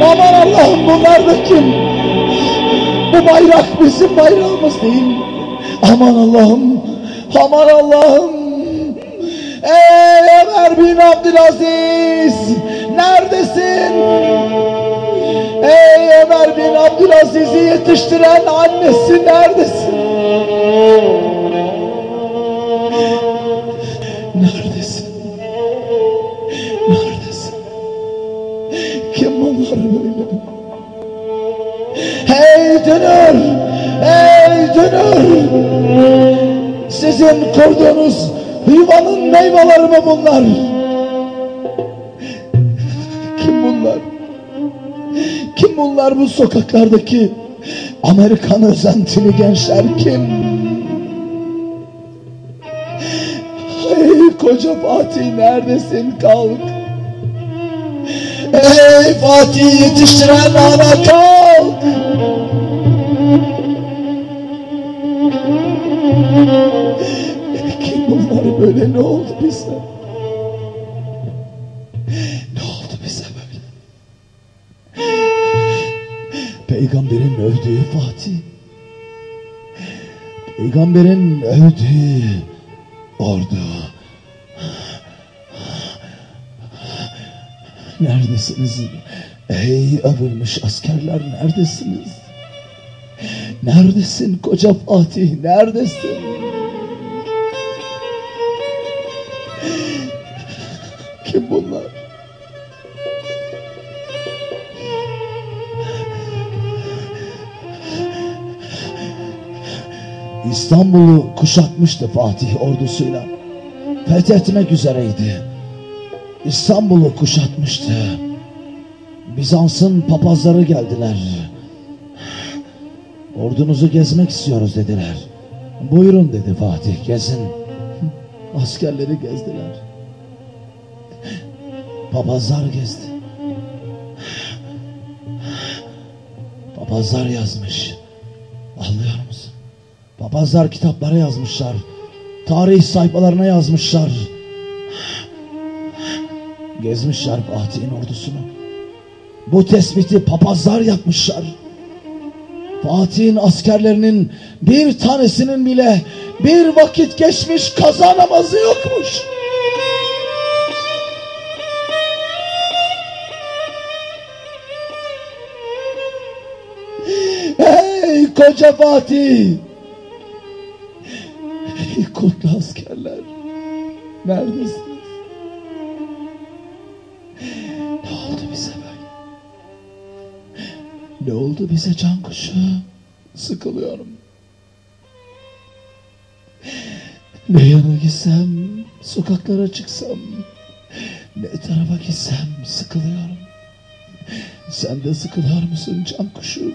Aman Allah'ım bunlar da kim? Bu bayrak bizim bayrağımız değil. Aman Allah'ım. Aman Allah'ım. Ey Ömer bin Abdülaziz! Neredesin? Ey Ömer bin Abdülaziz'i yetiştiren annesi neredesin? Neredesin? Neredesin? Kim bunlar böyle? Hey dönür! Hey dönür! Sizin kurduğunuz yuvanın meyveleri mi bunlar? Kim bunlar? Kim bunlar bu sokaklardaki Amerikan özentili gençler kim? Hey koca Fatih neredesin kalk? Ey Fatih yetiştiren ana kalk! Bunlar böyle ne oldu bize? Ne oldu bize böyle? Peygamberin övdüğü Fatih. Peygamberin övdüğü ordu. Neredesiniz? Ey övülmüş askerler neredesiniz? Neredesin koca Fatih neredesin? Kim bunlar? İstanbul'u kuşatmıştı Fatih ordusuyla. Fethetmek üzereydi. İstanbul'u kuşatmıştı. Bizans'ın papazları geldiler. Ordunuzu gezmek istiyoruz dediler. Buyurun dedi Fatih gezin. (laughs) Askerleri gezdiler. Papazlar gezdi. Papazlar yazmış. Anlıyor musun? Papazlar kitaplara yazmışlar. Tarih sayfalarına yazmışlar. Gezmişler Fatih'in ordusunu. Bu tespiti papazlar yapmışlar. Fatih'in askerlerinin bir tanesinin bile bir vakit geçmiş kaza namazı yokmuş. Koca Fatih! Kutlu askerler! Neredesiniz? Ne oldu bize böyle? Ne oldu bize can kuşu? Sıkılıyorum. Ne yana gitsem, sokaklara çıksam, ne tarafa gitsem sıkılıyorum. Sen de sıkılıyor musun can kuşu?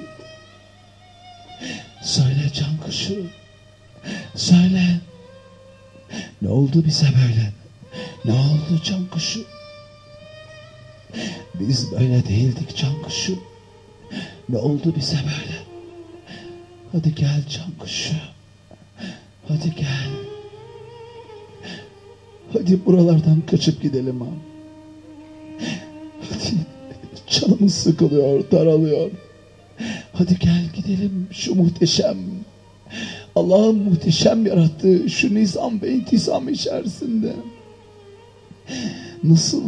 Söyle can kuşu. Söyle. Ne oldu bize böyle? Ne oldu can kuşu? Biz böyle değildik can kuşu. Ne oldu bize böyle? Hadi gel can kuşu. Hadi gel. Hadi buralardan kaçıp gidelim ha. Hadi canımız sıkılıyor, daralıyor. Hadi gel gidelim şu muhteşem, Allah'ın muhteşem yarattığı şu nizam ve intizam içerisinde. Nasıl,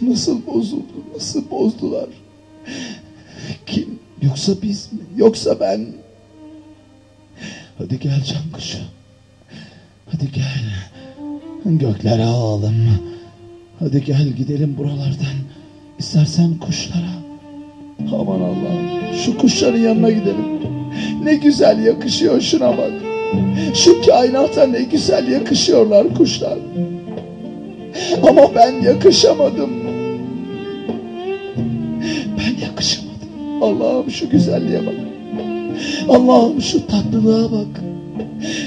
nasıl bozuldu, nasıl bozdular? Kim? Yoksa biz mi? Yoksa ben? Hadi gel can kuşu. Hadi gel. Göklere alalım. Hadi gel gidelim buralardan. İstersen kuşlara. Aman Allah'ım şu kuşların yanına gidelim. Ne güzel yakışıyor şuna bak. Şu kainata ne güzel yakışıyorlar kuşlar. Ama ben yakışamadım. Ben yakışamadım. Allah'ım şu güzelliğe bak. Allah'ım şu tatlılığa bak.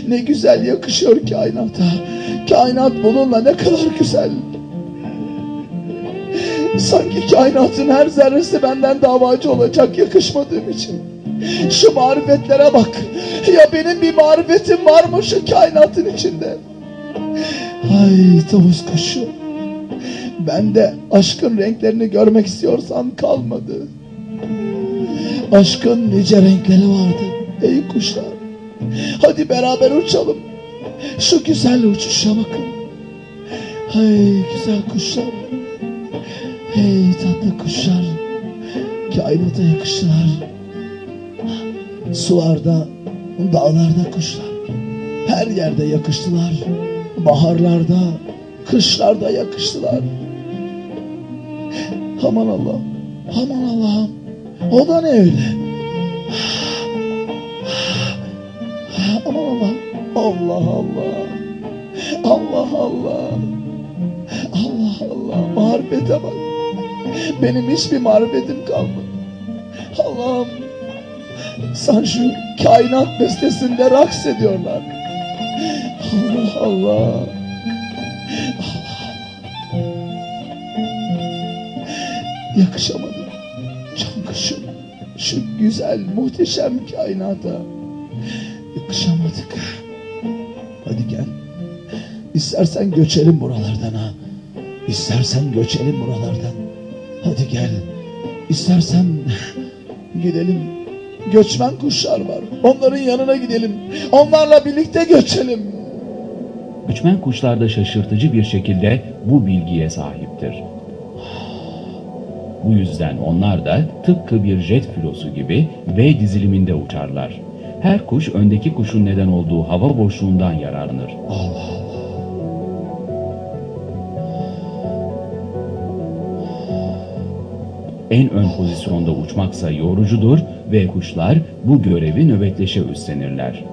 Ne güzel yakışıyor kainata. Kainat bununla ne kadar güzel. Sanki kainatın her zerresi benden davacı olacak yakışmadığım için. Şu marifetlere bak. Ya benim bir marifetim var mı şu kainatın içinde? Ay tavus kuşu. Ben de aşkın renklerini görmek istiyorsan kalmadı. Aşkın nice renkleri vardı. Ey kuşlar. Hadi beraber uçalım. Şu güzel uçuşa bakın. Hey güzel kuşlar. Hey tatlı kuşlar. Kainata yakıştılar. Sularda, dağlarda kuşlar. Her yerde yakıştılar. Baharlarda, kışlarda yakıştılar. Aman Allah'ım, aman Allah'ım. O da ne öyle? Aman Allah'ım. Allah Allah. Allah Allah. Allah Allah. Marifete bak. Benim hiçbir marifetim kalmadı. Allah'ım. Sen şu kainat bestesinde raks ediyorlar. Allah Allah. Yakışamadım. Can kuşum. Şu güzel, muhteşem kainata. Yakışamadık. Hadi gel. İstersen göçelim buralardan ha. İstersen göçelim buralardan. Hadi gel. İstersen gidelim. Göçmen kuşlar var. Onların yanına gidelim. Onlarla birlikte göçelim. Göçmen kuşlar da şaşırtıcı bir şekilde bu bilgiye sahiptir. Bu yüzden onlar da tıpkı bir jet filosu gibi V diziliminde uçarlar. Her kuş öndeki kuşun neden olduğu hava boşluğundan yararlanır. En ön pozisyonda uçmaksa yorucudur ve kuşlar bu görevi nöbetleşe üstlenirler.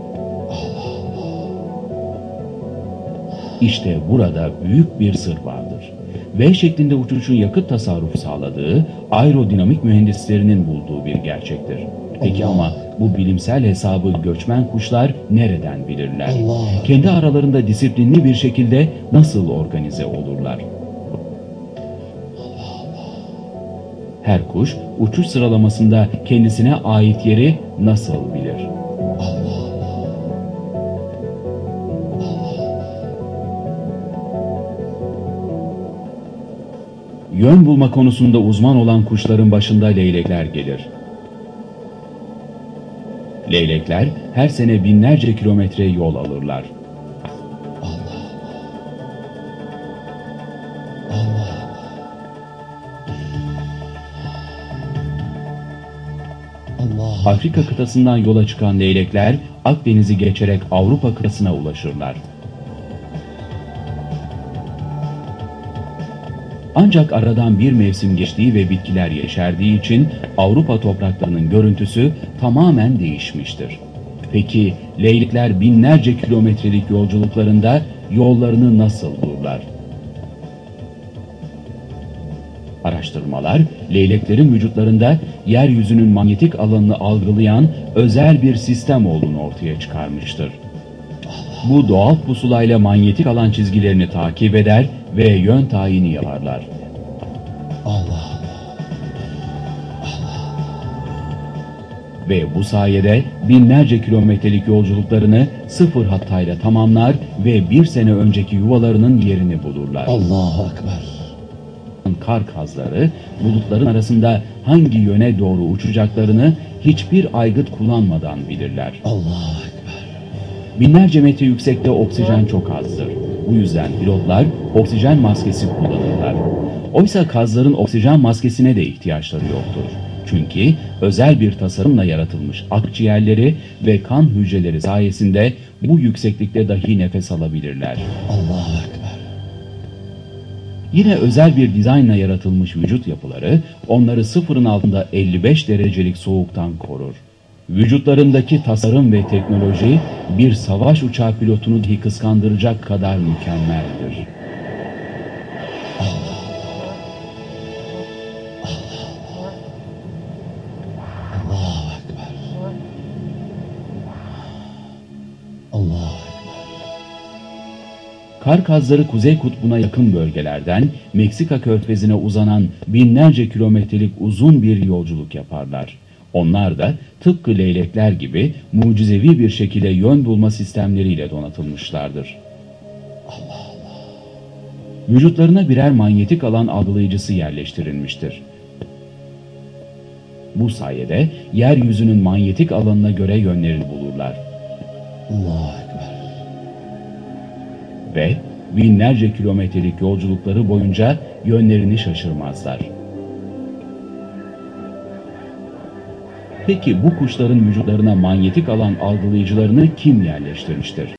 İşte burada büyük bir sır vardır. V şeklinde uçuşun yakıt tasarrufu sağladığı aerodinamik mühendislerinin bulduğu bir gerçektir. Peki ama bu bilimsel hesabı göçmen kuşlar nereden bilirler? Allah. Kendi aralarında disiplinli bir şekilde nasıl organize olurlar? Her kuş uçuş sıralamasında kendisine ait yeri nasıl bilir? Yön bulma konusunda uzman olan kuşların başında leylekler gelir. Leylekler her sene binlerce kilometre yol alırlar. Afrika kıtasından yola çıkan leylekler Akdeniz'i geçerek Avrupa kıtasına ulaşırlar. Ancak aradan bir mevsim geçtiği ve bitkiler yeşerdiği için Avrupa topraklarının görüntüsü tamamen değişmiştir. Peki leylekler binlerce kilometrelik yolculuklarında yollarını nasıl bulurlar? Araştırmalar, leyleklerin vücutlarında yeryüzünün manyetik alanını algılayan özel bir sistem olduğunu ortaya çıkarmıştır. Bu doğal pusulayla manyetik alan çizgilerini takip eder ve yön tayini yaparlar. Allah. Ve bu sayede binlerce kilometrelik yolculuklarını sıfır hattayla tamamlar ve bir sene önceki yuvalarının yerini bulurlar. Allahu Ekber. Kar kazları bulutların arasında hangi yöne doğru uçacaklarını hiçbir aygıt kullanmadan bilirler. Ekber. Binlerce metre yüksekte oksijen çok azdır. Bu yüzden pilotlar oksijen maskesi kullanırlar. Oysa kazların oksijen maskesine de ihtiyaçları yoktur. Çünkü özel bir tasarımla yaratılmış akciğerleri ve kan hücreleri sayesinde bu yükseklikte dahi nefes alabilirler. Allahu Ekber. Yine özel bir dizaynla yaratılmış vücut yapıları onları sıfırın altında 55 derecelik soğuktan korur. Vücutlarındaki tasarım ve teknoloji bir savaş uçağı pilotunu dahi kıskandıracak kadar mükemmeldir. Kar kazları Kuzey Kutbu'na yakın bölgelerden Meksika körfezine uzanan binlerce kilometrelik uzun bir yolculuk yaparlar. Onlar da tıpkı leylekler gibi mucizevi bir şekilde yön bulma sistemleriyle donatılmışlardır. Vücutlarına birer manyetik alan algılayıcısı yerleştirilmiştir. Bu sayede yeryüzünün manyetik alanına göre yönlerini bulurlar. Ekber. Ve binlerce kilometrelik yolculukları boyunca yönlerini şaşırmazlar. Peki bu kuşların vücutlarına manyetik alan algılayıcılarını kim yerleştirmiştir?